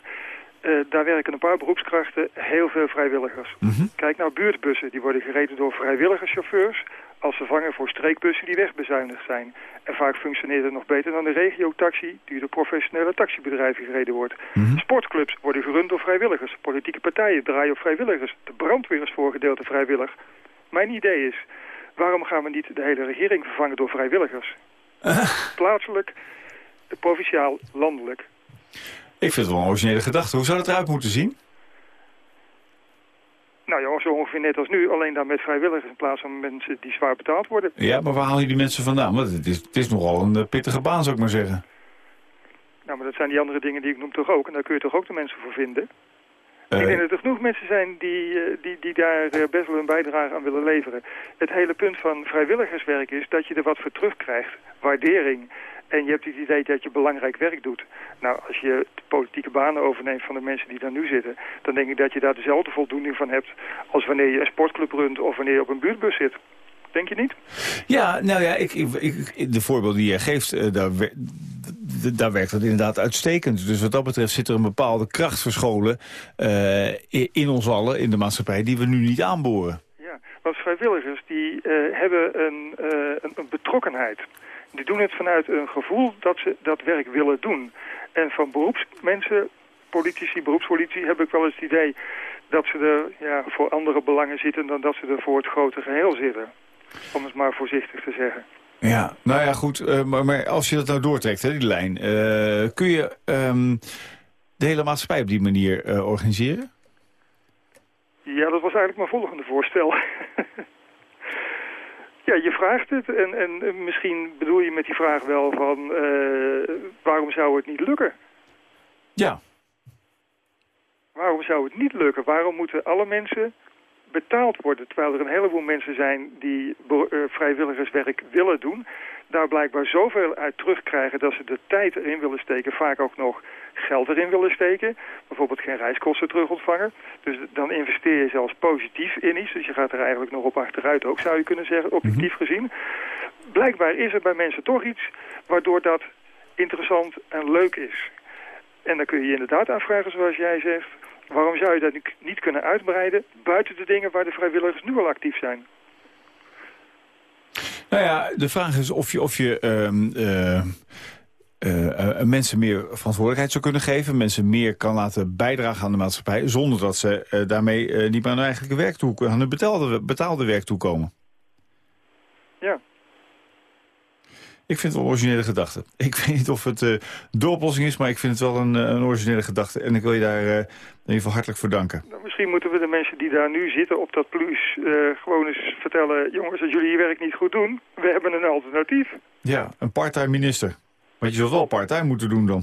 daar werken een paar beroepskrachten, heel veel vrijwilligers. Mhm. Kijk naar buurtbussen, die worden gereden door vrijwilligerschauffeurs als vervanger voor streekbussen die wegbezuinigd zijn. En vaak functioneert het nog beter dan de regiotaxi die door professionele taxibedrijven gereden wordt. Mhm. Sportclubs worden gerund door vrijwilligers. Politieke partijen draaien op vrijwilligers. De brandweer is voor een gedeelte vrijwillig. Mijn idee is, waarom gaan we niet de hele regering vervangen door vrijwilligers? Plaatselijk, provinciaal, landelijk. Ik vind het wel een originele gedachte. Hoe zou het eruit moeten zien? Nou ja, zo ongeveer net als nu, alleen dan met vrijwilligers in plaats van mensen die zwaar betaald worden. Ja, maar waar haal je die mensen vandaan? Want het is, het is nogal een eh, pittige baan, zou ik maar zeggen. Nou, maar dat zijn die andere dingen die ik noem toch ook. En daar kun je toch ook de mensen voor vinden. Eh, Ik denk dat er genoeg mensen zijn die, eh, die, die daar eh, best wel een bijdrage aan willen leveren. Het hele punt van vrijwilligerswerk is dat je er wat voor terugkrijgt. Waardering. En je hebt het idee dat je belangrijk werk doet. Nou, als je de politieke banen overneemt van de mensen die daar nu zitten... dan denk ik dat je daar dezelfde voldoening van hebt... als wanneer je een sportclub runt of wanneer je op een buurtbus zit. Denk je niet? Ja, nou ja, ik, ik, ik- de voorbeelden die jij geeft, eh, daar, daar werkt dat inderdaad uitstekend. Dus wat dat betreft zit er een bepaalde kracht verscholen eh, in ons allen, in de maatschappij, die we nu niet aanboren. Ja, want vrijwilligers die eh, hebben een, eh, een, een betrokkenheid. Die doen het vanuit een gevoel dat ze dat werk willen doen. En van beroepsmensen, politici, beroepspolitie, heb ik wel eens het idee dat ze er ja, voor andere belangen zitten dan dat ze er voor het grote geheel zitten. Om het maar voorzichtig te zeggen. Ja, nou ja, goed. eh, maar, maar als je dat nou doortrekt, hè, die lijn, eh, kun je ehm, de hele maatschappij op die manier eh, organiseren? Ja, dat was eigenlijk mijn volgende voorstel. ja, je vraagt het en, en misschien bedoel je met die vraag wel van waarom zou het niet lukken? Ja. Waarom zou het niet lukken? Waarom moeten alle mensen betaald worden? Terwijl er een heleboel mensen zijn die eh, vrijwilligerswerk willen doen. Daar blijkbaar zoveel uit terugkrijgen dat ze de tijd erin willen steken. Vaak ook nog geld erin willen steken. Bijvoorbeeld geen reiskosten terug ontvangen. Dus dan investeer je zelfs positief in iets. Dus je gaat er eigenlijk nog op achteruit ook, zou je kunnen zeggen, objectief gezien. Blijkbaar is er bij mensen toch iets waardoor dat interessant en leuk is. En dan kun je je inderdaad afvragen, zoals jij zegt... waarom zou je dat niet- niet kunnen uitbreiden... buiten de dingen waar de vrijwilligers nu al actief zijn? Nou ja, de vraag is of je, of je ehm, eh, eh, eh, mensen meer verantwoordelijkheid zou kunnen geven. Mensen meer kan laten bijdragen aan de maatschappij. Zonder dat ze daarmee niet meer aan hun eigenlijke werk toe, aan hun betaalde, betaalde werk toekomen. Ja. Ik vind het wel een originele gedachte. Ik weet niet of het eh, de oplossing is, maar ik vind het wel een, eh, een originele gedachte. En ik wil je daar eh, in ieder geval hartelijk voor danken. Nou, misschien moeten we de mensen die daar nu zitten op dat plus... gewoon eens vertellen... jongens, als jullie je werk niet goed doen... we hebben een alternatief. Ja, een part-time minister. Want je zult wel part-time moeten doen dan.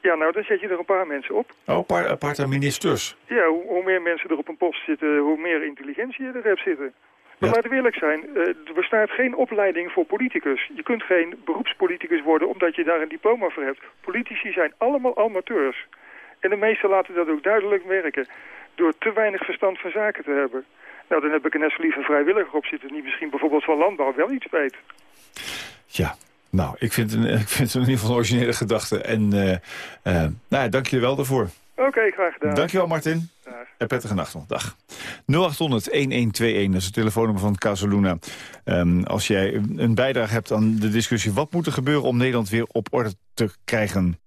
Ja, nou, dan zet je er een paar mensen op. Oh, eh, part-time ministers. Ja, hoe, hoe meer mensen er op een post zitten... hoe meer intelligentie je er hebt zitten. Maar laten we eerlijk zijn, eh, er bestaat geen opleiding voor politicus. Je kunt geen beroepspoliticus worden omdat je daar een diploma voor hebt. Politici zijn allemaal amateurs. En de meesten laten dat ook duidelijk werken. Door te weinig verstand van zaken te hebben. Nou, dan heb ik er net zo lief een vrijwilliger op zitten... die misschien bijvoorbeeld van landbouw wel iets weet. Ja, nou, ik vind, een, ik vind het in ieder geval een originele gedachte. En eh eh nou ja, dank je wel daarvoor. Oké, graag gedaan. Dankjewel, Martin. En prettige nacht nog. Dag. 0800-1121, dat is het telefoonnummer van Casaluna. Ehm, als jij een bijdrage hebt aan de discussie... wat moet er gebeuren om Nederland weer op orde te krijgen?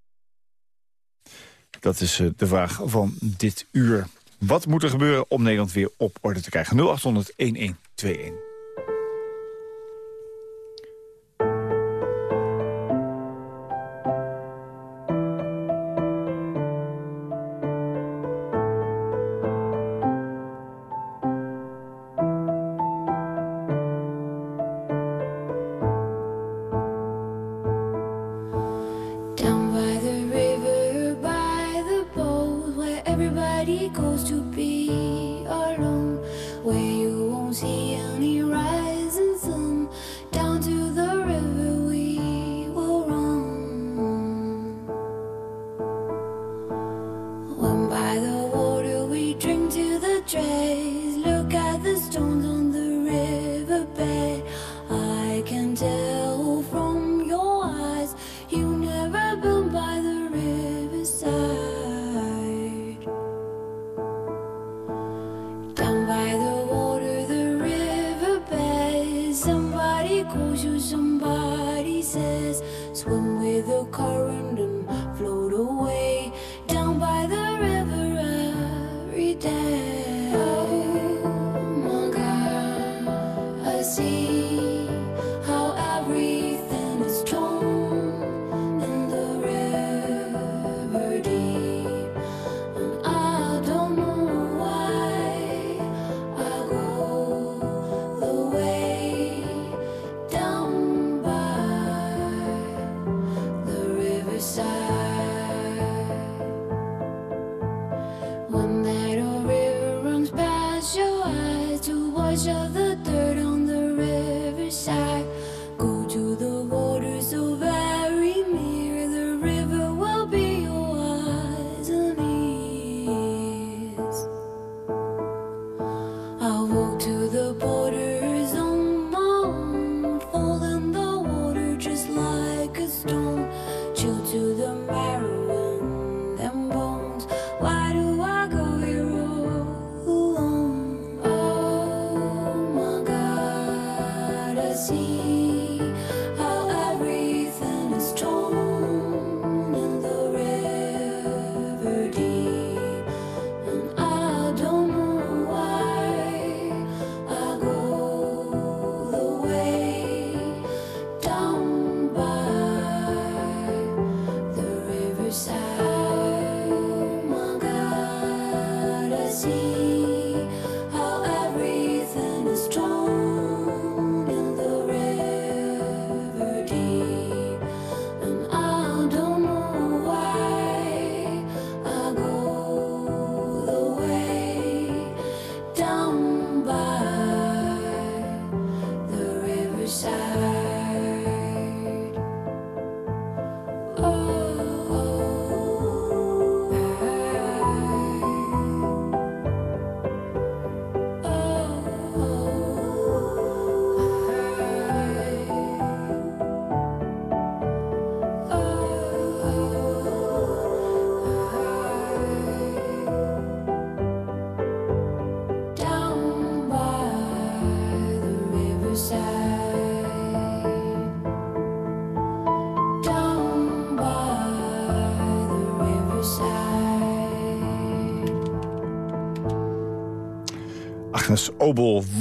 Dat is eh, de vraag van dit uur. Wat moet er gebeuren om Nederland weer op orde te krijgen? 0800-1121.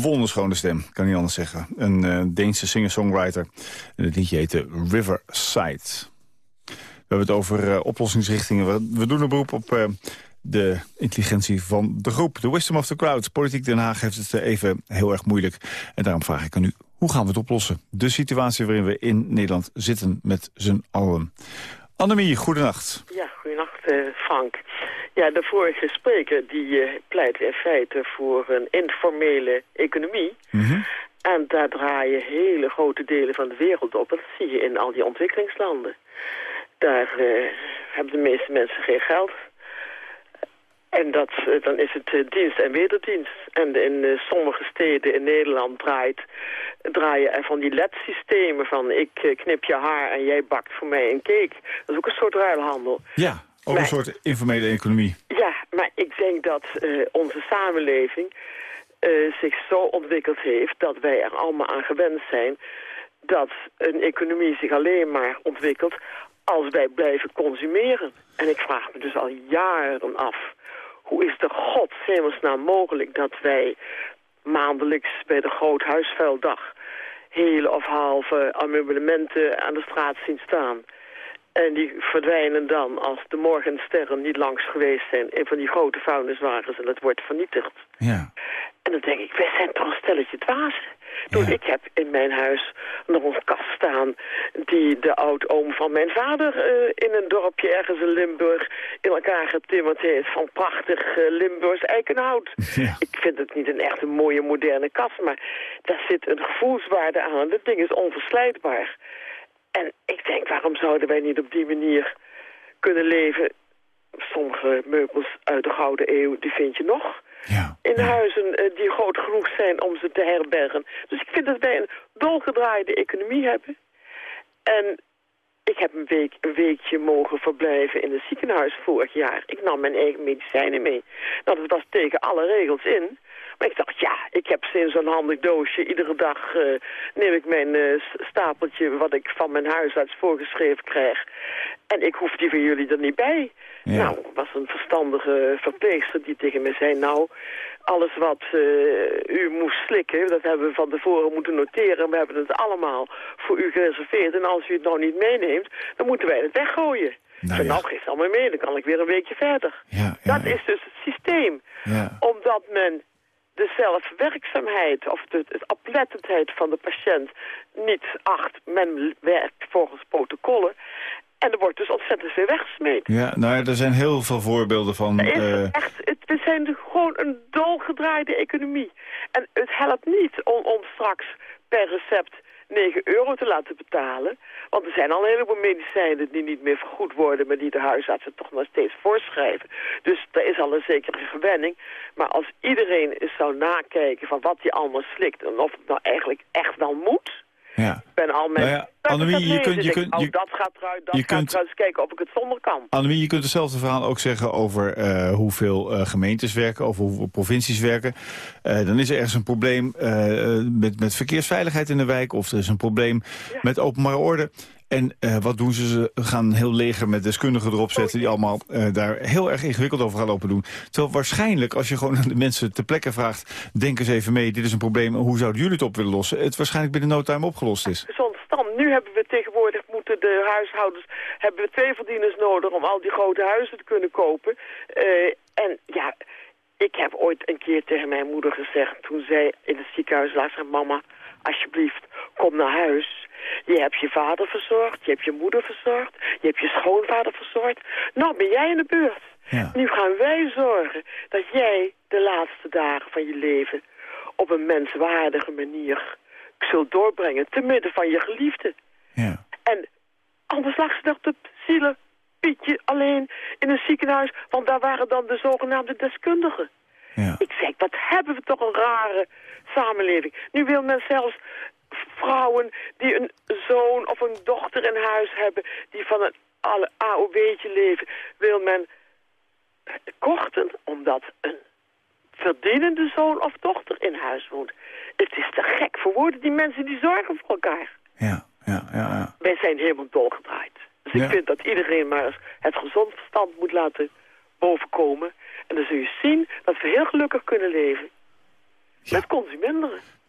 Wonderschone stem, kan niet anders zeggen. Een eh, Deense singer-songwriter. En het liedje heette Riverside. We hebben het over eh, oplossingsrichtingen. We, doen een beroep op eh, de intelligentie van de groep. The wisdom of the crowd. Politiek Den Haag heeft het even heel erg moeilijk. En daarom vraag ik aan u, hoe gaan we het oplossen? De situatie waarin we in Nederland zitten met z'n allen. Annemie, goedenacht. Ja, goedenacht Frank. Ja, de vorige spreker die eh, pleit in feite voor een informele economie. En daar draaien hele grote delen van de wereld op. Dat zie je in al die ontwikkelingslanden. Daar eh, hebben de meeste mensen geen geld. En dat, eh, dan is het dienst en wederdienst. En in sommige steden in Nederland draait, draaien er van die LED-systemen van... ik knip je haar en jij bakt voor mij een cake. Dat is ook een soort ruilhandel. Ja, ook een soort informele economie. Ja, maar ik denk dat eh, onze samenleving eh, zich zo ontwikkeld heeft... dat wij er allemaal aan gewend zijn dat een economie zich alleen maar ontwikkelt... als wij blijven consumeren. En ik vraag me dus al jaren af... hoe is de godshemelsnaam mogelijk dat wij maandelijks bij de groot huisvuildag... hele of halve ameublementen aan de straat zien staan... En die verdwijnen dan als de morgensterren niet langs geweest zijn... in van die grote vuilniswagens en het wordt vernietigd. Ja. En dan denk ik, wij zijn toch een stelletje dwazen. Toen ik heb in mijn huis nog een kast staan... die de oud-oom van mijn vader eh, in een dorpje ergens in Limburg... in elkaar getimmerd heeft van prachtig eh, Limburgs eikenhout. Ik vind het niet een echt een mooie moderne kast... maar daar zit een gevoelswaarde aan. Dat ding is onverslijtbaar. En ik denk, waarom zouden wij niet op die manier kunnen leven? Sommige meubels uit de Gouden Eeuw, die vind je nog. In huizen eh, die groot genoeg zijn om ze te herbergen. Dus ik vind dat wij een dolgedraaide economie hebben. En ik heb een, week, een weekje mogen verblijven in het ziekenhuis vorig jaar. Ik nam mijn eigen medicijnen mee. Nou, dat was tegen alle regels in. Maar ik dacht, ja, ik heb sinds een handig doosje. Iedere dag eh, neem ik mijn eh, stapeltje wat ik van mijn huisarts voorgeschreven krijg. En ik hoef die van jullie er niet bij. Nou, was een verstandige verpleegster die tegen me zei... nou, alles wat eh, u moest slikken, dat hebben we van tevoren moeten noteren. We hebben het allemaal voor u gereserveerd. En als u het nou niet meeneemt, dan moeten wij het weggooien. Nou, nou geef het allemaal mee, dan kan ik weer een weekje verder. dat is dus het systeem. Omdat men de zelfwerkzaamheid of de, de oplettendheid van de patiënt niet acht. Men werkt volgens protocollen. En er wordt dus ontzettend veel weggesmeten. Ja, nou ja, er zijn heel veel voorbeelden van... Is eh, echt, het, we zijn gewoon een dolgedraaide economie. En het helpt niet om, om straks per recept 9 euro te laten betalen. Want er zijn al een heleboel medicijnen die niet meer vergoed worden... maar die de huisartsen toch nog steeds voorschrijven. Dus er is al een zekere gewenning. Maar als iedereen eens zou nakijken van wat hij allemaal slikt... en of het nou eigenlijk echt wel moet... Ja. Ik ben al met... Nou ja, Annemie, je kunt- je kunt- oh, je- dat gaat eruit, dat je gaat kunt- eruit. Kijken of ik het zonder kan. Annemie, je kunt hetzelfde verhaal ook zeggen over eh, hoeveel eh, gemeentes werken, over hoeveel provincies werken. Eh, dan is er ergens een probleem met, met verkeersveiligheid in de wijk, of er is een probleem met openbare orde. En eh, wat doen ze? Ze gaan een heel leger met deskundigen erop zetten... die allemaal eh, daar heel erg ingewikkeld over gaan lopen doen. Terwijl waarschijnlijk, als je gewoon aan de mensen ter plekke vraagt... denk eens even mee, dit is een probleem, hoe zouden jullie het op willen lossen? Het waarschijnlijk binnen no time opgelost is. stand. Nu hebben we tegenwoordig, moeten de huishoudens, hebben we twee verdieners nodig om al die grote huizen te kunnen kopen. Eh, en ja, ik heb ooit een keer tegen mijn moeder gezegd, toen zij in het ziekenhuis lag, zei mama, alsjeblieft, kom naar huis. Je hebt je vader verzorgd, je hebt je moeder verzorgd, je hebt je schoonvader verzorgd. Nou ben jij in de beurt. Nu gaan wij zorgen dat jij de laatste dagen van je leven op een menswaardige manier zult doorbrengen te midden van je geliefde. Ja. En anders lag ze nog te zielen, Pietje, alleen in een ziekenhuis, want daar waren dan de zogenaamde deskundigen. Ik zeg, wat hebben we toch een rare samenleving. Nu wil men zelfs vrouwen die een zoon of een dochter in huis hebben... die van een alle AOW'tje leven, wil men korten... omdat een verdienende zoon of dochter in huis woont. Het is te gek voor woorden, die mensen die zorgen voor elkaar. Ja, ja, ja. Wij zijn helemaal dolgedraaid. Dus Ja. ik vind dat iedereen maar eens het gezond verstand moet laten bovenkomen. En dan zul je zien dat we heel gelukkig kunnen leven. Met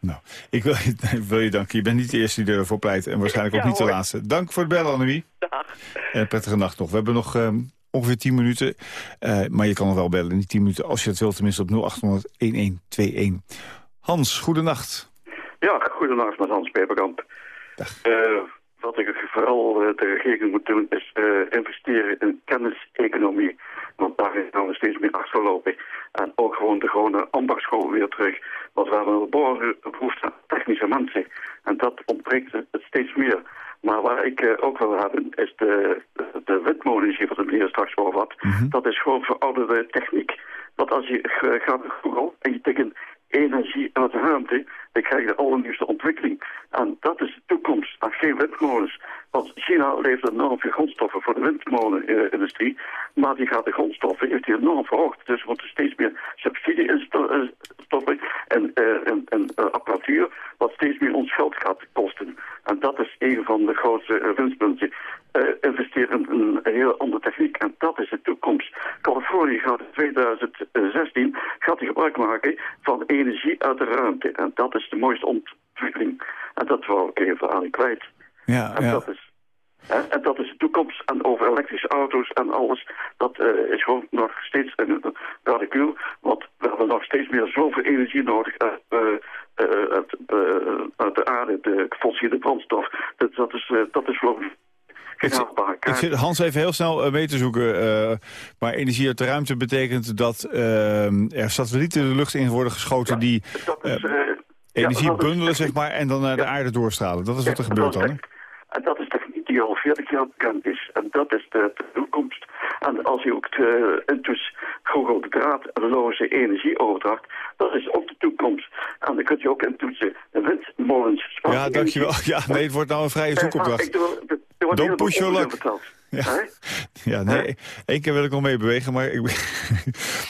consuminderen. Ik wil, je- ik wil je danken. Je bent niet de eerste die ervoor pleit en waarschijnlijk ook niet de laatste. Dank voor het bellen, Annemie. Dag. En een prettige nacht nog. We hebben nog ehm, ongeveer 10 minuten. Eh, maar je kan nog wel bellen in die 10 minuten. Als je het wilt, tenminste op 0800-1121. Hans, goedenacht. Ja, goedenavond met Hans Peperkamp. Eh, wat ik vooral eh, de regering moet doen is eh, investeren in kenniseconomie. Want daar gaan we steeds meer achterlopen. En ook gewoon de gewone ambachtschool weer terug. Want we hebben een behoorlijke aan technische mensen. En dat ontbreekt het steeds meer. Maar waar ik eh, ook wil hebben is de, de, hier wat de meneer straks over had. Dat is gewoon verouderde techniek. Want als je gaat naar Google en je tikt energie uit de ruimte, dan krijg je de allernieuwste ontwikkeling. En dat is de toekomst, en geen windmolens. Want China levert enorm veel grondstoffen voor de windmolenindustrie, maar die gaat de grondstoffen heeft die enorm verhoogd. Dus er moeten steeds meer subsidie in sto- eh, en, en, en eh, apparatuur, wat steeds meer ons geld gaat kosten. En dat is een van de grootste eh, winstpunten. Investeren in een heel andere techniek. En dat is de toekomst. Californië gaat in 2016 gaat gebruik maken van energie uit de ruimte. En dat is de mooiste ontwikkeling. En dat wou ik even aan kwijt. Ja, en, Dat is, en dat is de toekomst. En over elektrische auto's en alles, dat eh, is gewoon nog steeds een radicaal. Want we hebben nog steeds meer zoveel energie nodig uit, eh, eh, uit, de aarde, de fossiele brandstof. Dat, dat, is, dat is gewoon Ik zit Hans even heel snel mee te zoeken. maar energie uit de ruimte betekent dat er satellieten de lucht in worden geschoten... die energie is- bundelen, zeg maar, en dan naar de aarde doorstralen. Dat is wat er gebeurt dan, hè? En dat is techniek die al 40 jaar bekend is. En dat is de, de toekomst. En als je ook de, intussen Google de draadloze energieoverdracht, dat is ook de toekomst. En dan kun je ook intoetsen de windmolens. Ja, dankjewel. Ja, nee, het wordt nou een vrije zoekopdracht. Ik doe- er- er wordt Don't push your luck. Ja, ja nee, één keer wil ik nog mee bewegen, maar ik...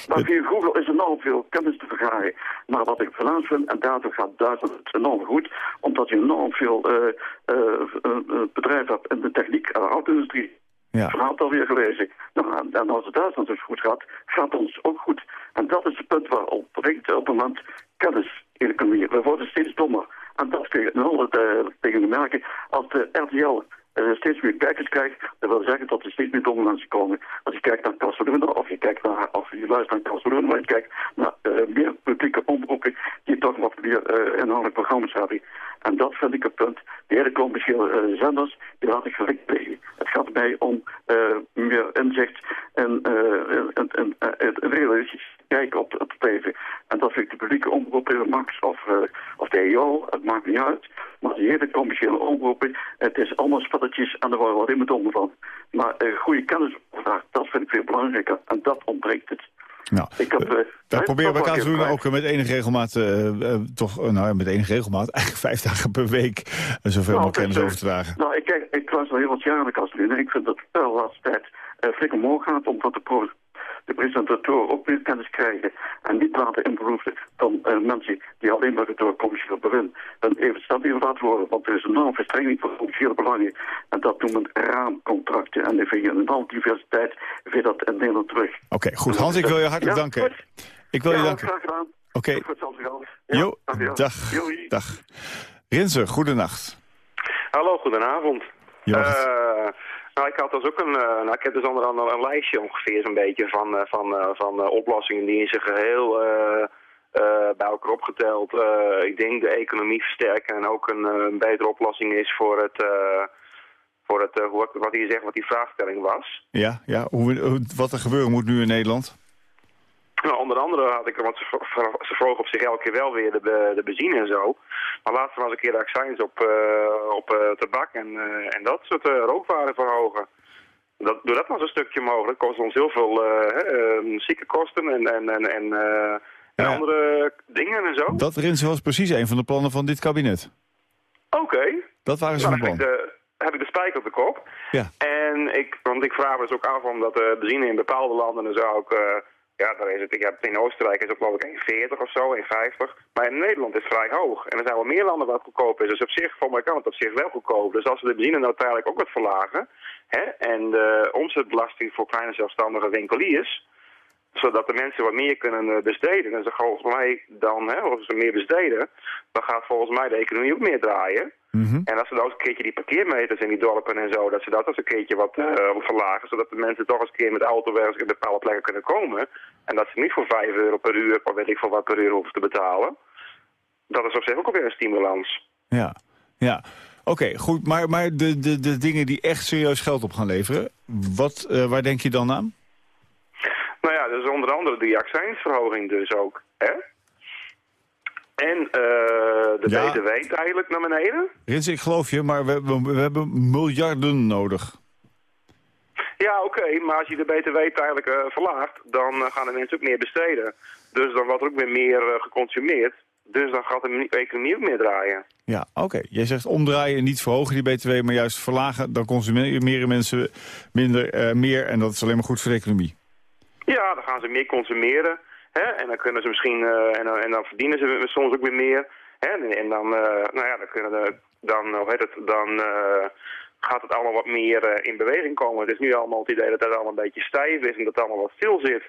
Maar via Google is enorm veel kennis te vergaren. Maar wat ik verlaat vind, en daardoor gaat Duitsland het enorm goed, omdat je enorm veel eh, eh, eh, bedrijven hebt in de techniek en de auto-industrie. Ja. Verhaal alweer gelezen. Nou, en- als het Duitsland dus goed gaat, gaat ons ook goed. En dat is het punt waarop richt op het moment kennis-economie. We worden steeds dommer. En dat kun je nul uh, tegen merken. Als de RTL eh, steeds meer kijkers krijgt, dat wil zeggen dat er steeds meer domme komen. Als je kijkt naar Casaluna, of je kijkt naar, of je luistert naar Casaluna, maar je kijkt naar eh, meer publieke omroepen die toch wat meer eh inhoudelijke programma's hebben. En dat vind ik het punt. De hele commerciële eh, zenders, die laat ik gelijk liggen. Het gaat mij om eh, meer inzicht en, uh, en, en, en realistisch kijken op, op het leven. En dat vind ik de publieke omroepen, Max of, uh, of de EO, het maakt niet uit. Maar die hele commerciële omroepen, het is allemaal spelletjes en daar worden we alleen maar dom van. Maar uh, goede kennis, dat vind ik veel belangrijker. En dat ontbreekt het. Nou, ik heb, uh, daar proberen we Kazeluna ook met enige regelmaat, toch, nou met enige regelmaat, eigenlijk vijf dagen per week zoveel nou, mogelijk kennis over te dragen. Nou, ik, kijk, ik was al heel wat jaren Kazeluna en ik vind dat het de laatste tijd flink omhoog gaat, omdat de, de presentatoren ook meer kennis krijgen en niet laten inberoeven dan mensen die alleen maar door commercieel bewind dan even stabiel laten worden. Want er is een enorme verstrenging van commerciële belangen en dat noemen raamcontracten. En vind je een al diversiteit, vind je dat in Nederland terug. Oké, okay, goed. Hans, ik wil je hartelijk ja, danken. Goed. Ik wil ja, je danken. graag gedaan. Oké. Okay. Jo, dag. Dag. Rinse, goedenacht. Hallo, goedenavond. Uh, nou, ik had dus ook een, uh, nou, ik heb dus onder andere een lijstje ongeveer zo'n beetje van, uh, van, uh, van oplossingen die in zijn geheel bij elkaar opgeteld. ik denk de economie versterken en ook een, een betere oplossing is voor het, voor het wat hier zegt, wat die vraagstelling was. Ja, ja. Hoe, wat er gebeuren moet nu in Nederland? Nou, onder andere had ik, want ze, ze vroegen op zich elke keer wel weer de, de benzine en zo. Maar laatst was een keer de accijns op, uh, op uh, tabak en, uh, en dat soort rookwaarden verhogen. Dat, doe dat maar een stukje mogelijk. kost ons heel veel ziekenkosten en, en, en, en, en andere dingen en zo. Dat Rins was precies een van de plannen van dit kabinet. Oké. Okay. Dat waren ze nou, van plan. Heb ik, de, heb ik de spijker op de kop. Ja. En ik, want ik vraag me dus ook af omdat de benzine in bepaalde landen en zo ook... Ja, daar is het. Ik heb in Oostenrijk is het geloof ik 1,40 of zo, 1,50. Maar in Nederland is het vrij hoog. En er zijn wel meer landen waar het goedkoop is. Dus op zich, voor mij kan het op zich wel goedkoop. Dus als we de benzine nou uiteindelijk ook wat verlagen... Hè, en de omzetbelasting voor kleine zelfstandige winkeliers... zodat de mensen wat meer kunnen besteden. En ze volgens mij dan, hè, ze meer besteden... dan gaat volgens mij de economie ook meer draaien. Mm -hmm. En als ze dan ook een keertje die parkeermeters in die dorpen en zo, dat ze dat als een keertje wat uh, verlagen, zodat de mensen toch eens een keer met auto ergens in bepaalde plekken kunnen komen. En dat ze niet voor 5 euro per uur, of weet ik veel wat per uur hoeven te betalen. Dat is op zich ook alweer een stimulans. Ja, ja. Oké, okay, goed. Maar, maar de, de, de dingen die echt serieus geld op gaan leveren, wat, uh, waar denk je dan aan? Nou ja, dus onder andere die accijnsverhoging dus ook. Hè? En uh, de Ja. BTW tijdelijk naar beneden. Rins, ik geloof je, maar we, we, we hebben miljarden nodig. Ja, oké, maar als je de BTW tijdelijk eh, verlaagt, dan eh, gaan de mensen ook meer besteden. Dus dan wordt er ook weer meer eh, geconsumeerd. Dus dan gaat de economie ook meer draaien. Ja, oké. Jij zegt omdraaien en niet verhogen die btw, maar juist verlagen. Dan consumeren mensen minder, eh, meer en dat is alleen maar goed voor de economie. Ja, dan gaan ze meer consumeren. Hè? En dan kunnen ze misschien, eh, en, dan- en dan verdienen ze soms ook weer meer. Hè? En, en dan, eh, nou ja, dan kunnen de, dan, hoe heet het, dan eh, gaat het allemaal wat meer eh, in beweging komen. Het is nu allemaal het idee dat het allemaal een beetje stijf is en dat het allemaal wat stil zit.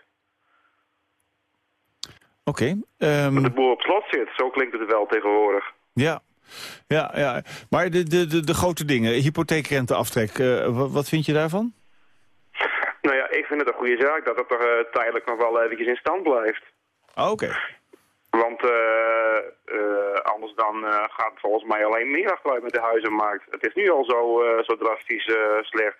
Oké. ehm, Dat de boer op slot zit, zo klinkt het wel tegenwoordig. ja. Ja, ja. Maar de, de, de, de grote dingen, hypotheekrenteaftrek, eh, wat vind je daarvan? Nou ja, ik vind het een goede zaak dat het toch eh, tijdelijk nog wel eventjes in stand blijft. Ah, Oké. Want eh, eh, anders dan eh, gaat het volgens mij alleen meer achteruit met de huizenmarkt. Het is nu al zo, zo drastisch slecht.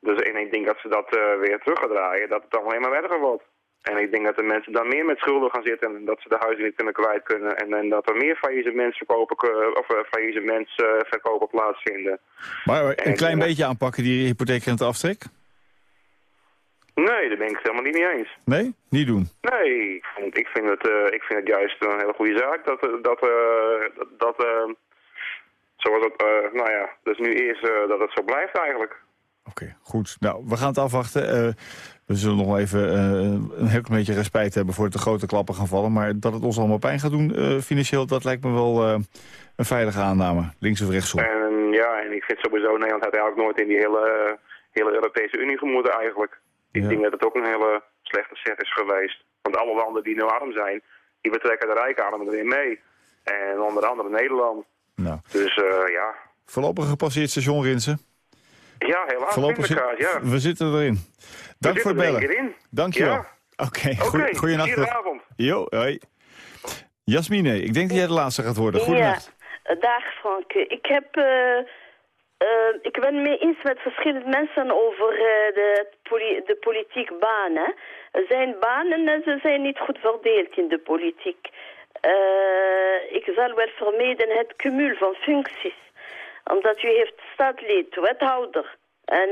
Dus en ik denk dat ze dat weer terug gaan draaien, dat het dan alleen maar erger wordt. En ik denk dat de mensen dan meer met schulden gaan zitten en dat ze de huizen niet kunnen kwijt kunnen. En, en dat er meer faillissementsverkopen of uh, faillissementsverkopen plaatsvinden. Maar een En, klein beetje aanpakken, die hypotheekrenteaftrek? Nee, daar ben ik het helemaal niet mee eens. Nee? Niet doen. Nee, ik vind, ik vind, het, eh, ik vind het juist een hele goede zaak dat, eh, dat, eh, dat, dat eh, zoals het, eh, nou ja, dus nu eerst dat het zo blijft eigenlijk. Oké, goed. Nou, we gaan het afwachten. We zullen nog even een heel klein beetje respijt hebben voor de grote klappen gaan vallen. Maar dat het ons allemaal pijn gaat doen financieel, dat lijkt me wel een veilige aanname. Links of rechtsom. En ja, en ik vind sowieso Nederland had eigenlijk nooit in die hele, hele Europese Unie gemoeten eigenlijk. Ik Ja. denk dat het ook een hele slechte set is geweest. Want alle landen die nu arm zijn, die betrekken de rijke armen er weer mee. En onder andere Nederland. Nou, Dus eh, ja, voorlopig gepasseerd station Rinsen. ja helaas Voorlopig zit- ja. We zitten erin. Dank We voor het er bellen. één keer in. Dank je wel. Ja. Oké, goeienacht. goedenavond. Jo, hoi. Jasmine, ik denk dat jij de laatste gaat worden. Goedenacht. Ja, eh, dag Frank. Ik heb eh, Uh, ik ben mee eens met verschillende mensen over uh, de, poli de politiek banen. Er zijn banen en ze zijn niet goed verdeeld in de politiek. Uh, ik zal wel vermijden het cumul van functies. Omdat u heeft staatslid, wethouder. En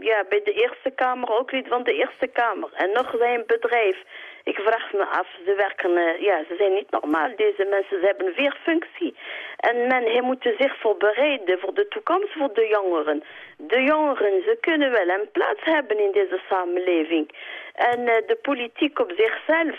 ja, bij de Eerste Kamer ook lid van de Eerste Kamer. En nog zijn bedrijf. Ik vraag me af, ze werken, uh, ja, ze zijn niet normaal, deze mensen. Ze hebben weer functie. En men moet zich voorbereiden voor de toekomst voor de jongeren. De jongeren, ze kunnen wel een plaats hebben in deze samenleving. En uh, de politiek op zichzelf,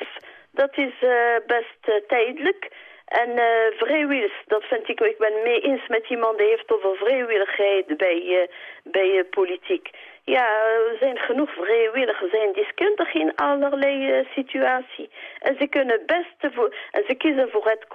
dat is uh, best tijdelijk. En uh, vrijwillig, dat vind ik, ik ben mee eens met iemand die heeft over vrijwilligheid bij, uh, bij uh, politiek. Ja, er zijn genoeg vrijwilligers, zijn deskundig in allerlei situaties. En ze kunnen best voor, en ze kiezen voor het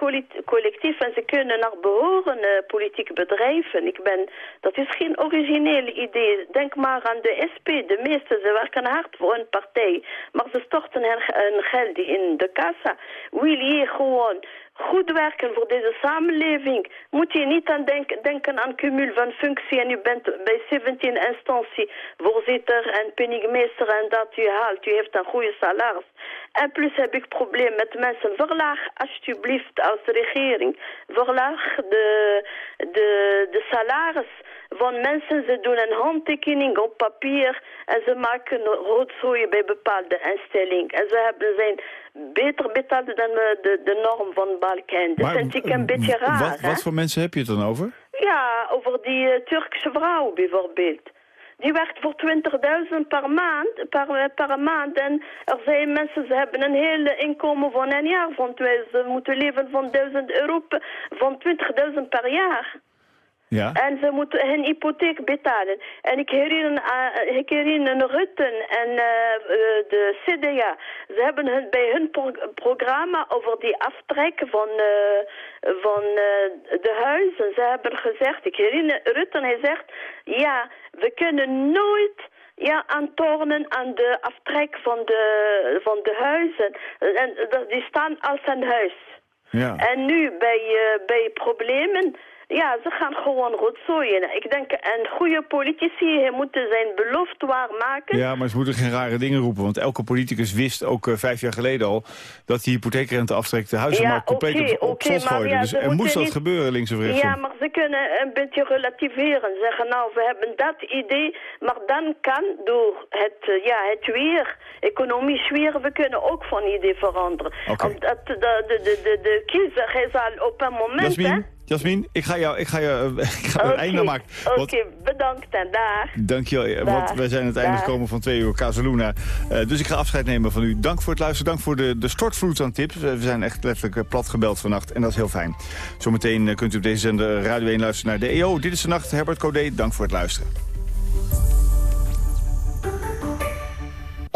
collectief en ze kunnen naar behoren politiek bedrijven. Ik ben, dat is geen origineel idee. Denk maar aan de SP. De meesten, ze werken hard voor een partij. Maar ze storten hun geld in de kassa. Wil je gewoon goed werken voor deze samenleving. Moet je niet aan denken, denken aan cumul van functie en u bent bij 17 instantie voorzitter en penningmeester en dat u haalt. U heeft een goede salaris. En plus heb ik probleem met mensen. Verlaag alsjeblieft als regering. Verlaag de, de, de salaris van mensen. Ze doen een handtekening op papier en ze maken roodzooi bij bepaalde instellingen. En ze hebben, zijn beter betaald dan de, de, de norm van Balkan. Dat vind ik een beetje raar. Wat, wat voor mensen heb je het dan over? Ja, over die uh, Turkse vrouw bijvoorbeeld. Die werkt voor 20.000 per maand, per, per maand. En er zijn mensen, ze hebben een hele inkomen van een jaar. Van ze moeten leven van 1000 euro, van 20.000 per jaar. Ja. En ze moeten hun hypotheek betalen. En ik herinner, uh, ik herinner Rutten en uh, de CDA. Ze hebben hun, bij hun pro programma over die aftrek van, uh, van de huizen. Ze hebben gezegd, ik herinner Rutten, hij zegt... Ja, we kunnen nooit ja, aantornen aan de aftrek van de, van de huizen. En die staan als een huis. Ja. En nu bij, bij problemen ja, ze gaan gewoon rotzooien. Ik denk, een goede politici moeten zijn belofte waarmaken. Ja, maar ze moeten geen rare dingen roepen. Want elke politicus wist ook uh, vijf jaar geleden al... dat die hypotheekrenteaftrek de huizenmarkt ja, compleet okay, op, op okay. Ja, dus er moest dat niet... gebeuren, links of rechts. Ja, maar ze kunnen een beetje relativeren. Zeggen, nou, we hebben dat idee. Maar dan kan door het, uh, ja, het weer, economisch weer... we kunnen ook van idee veranderen. Okay. Omdat de, de, de, de, de kiezer hij zal op een moment... Jasmin, ik ga jou, ik ga jou ik ga okay. een einde maken. Oké, okay, bedankt en dag. Dankjewel, dag. want wij zijn aan het einde gekomen van twee uur Casaluna. Uh, dus ik ga afscheid nemen van u. Dank voor het luisteren, dank voor de, de stortvloed aan tips. We zijn echt letterlijk plat gebeld vannacht en dat is heel fijn. Zometeen kunt u op deze zender Radio 1 luisteren naar de EO. Dit is de nacht, Herbert Codé, dank voor het luisteren.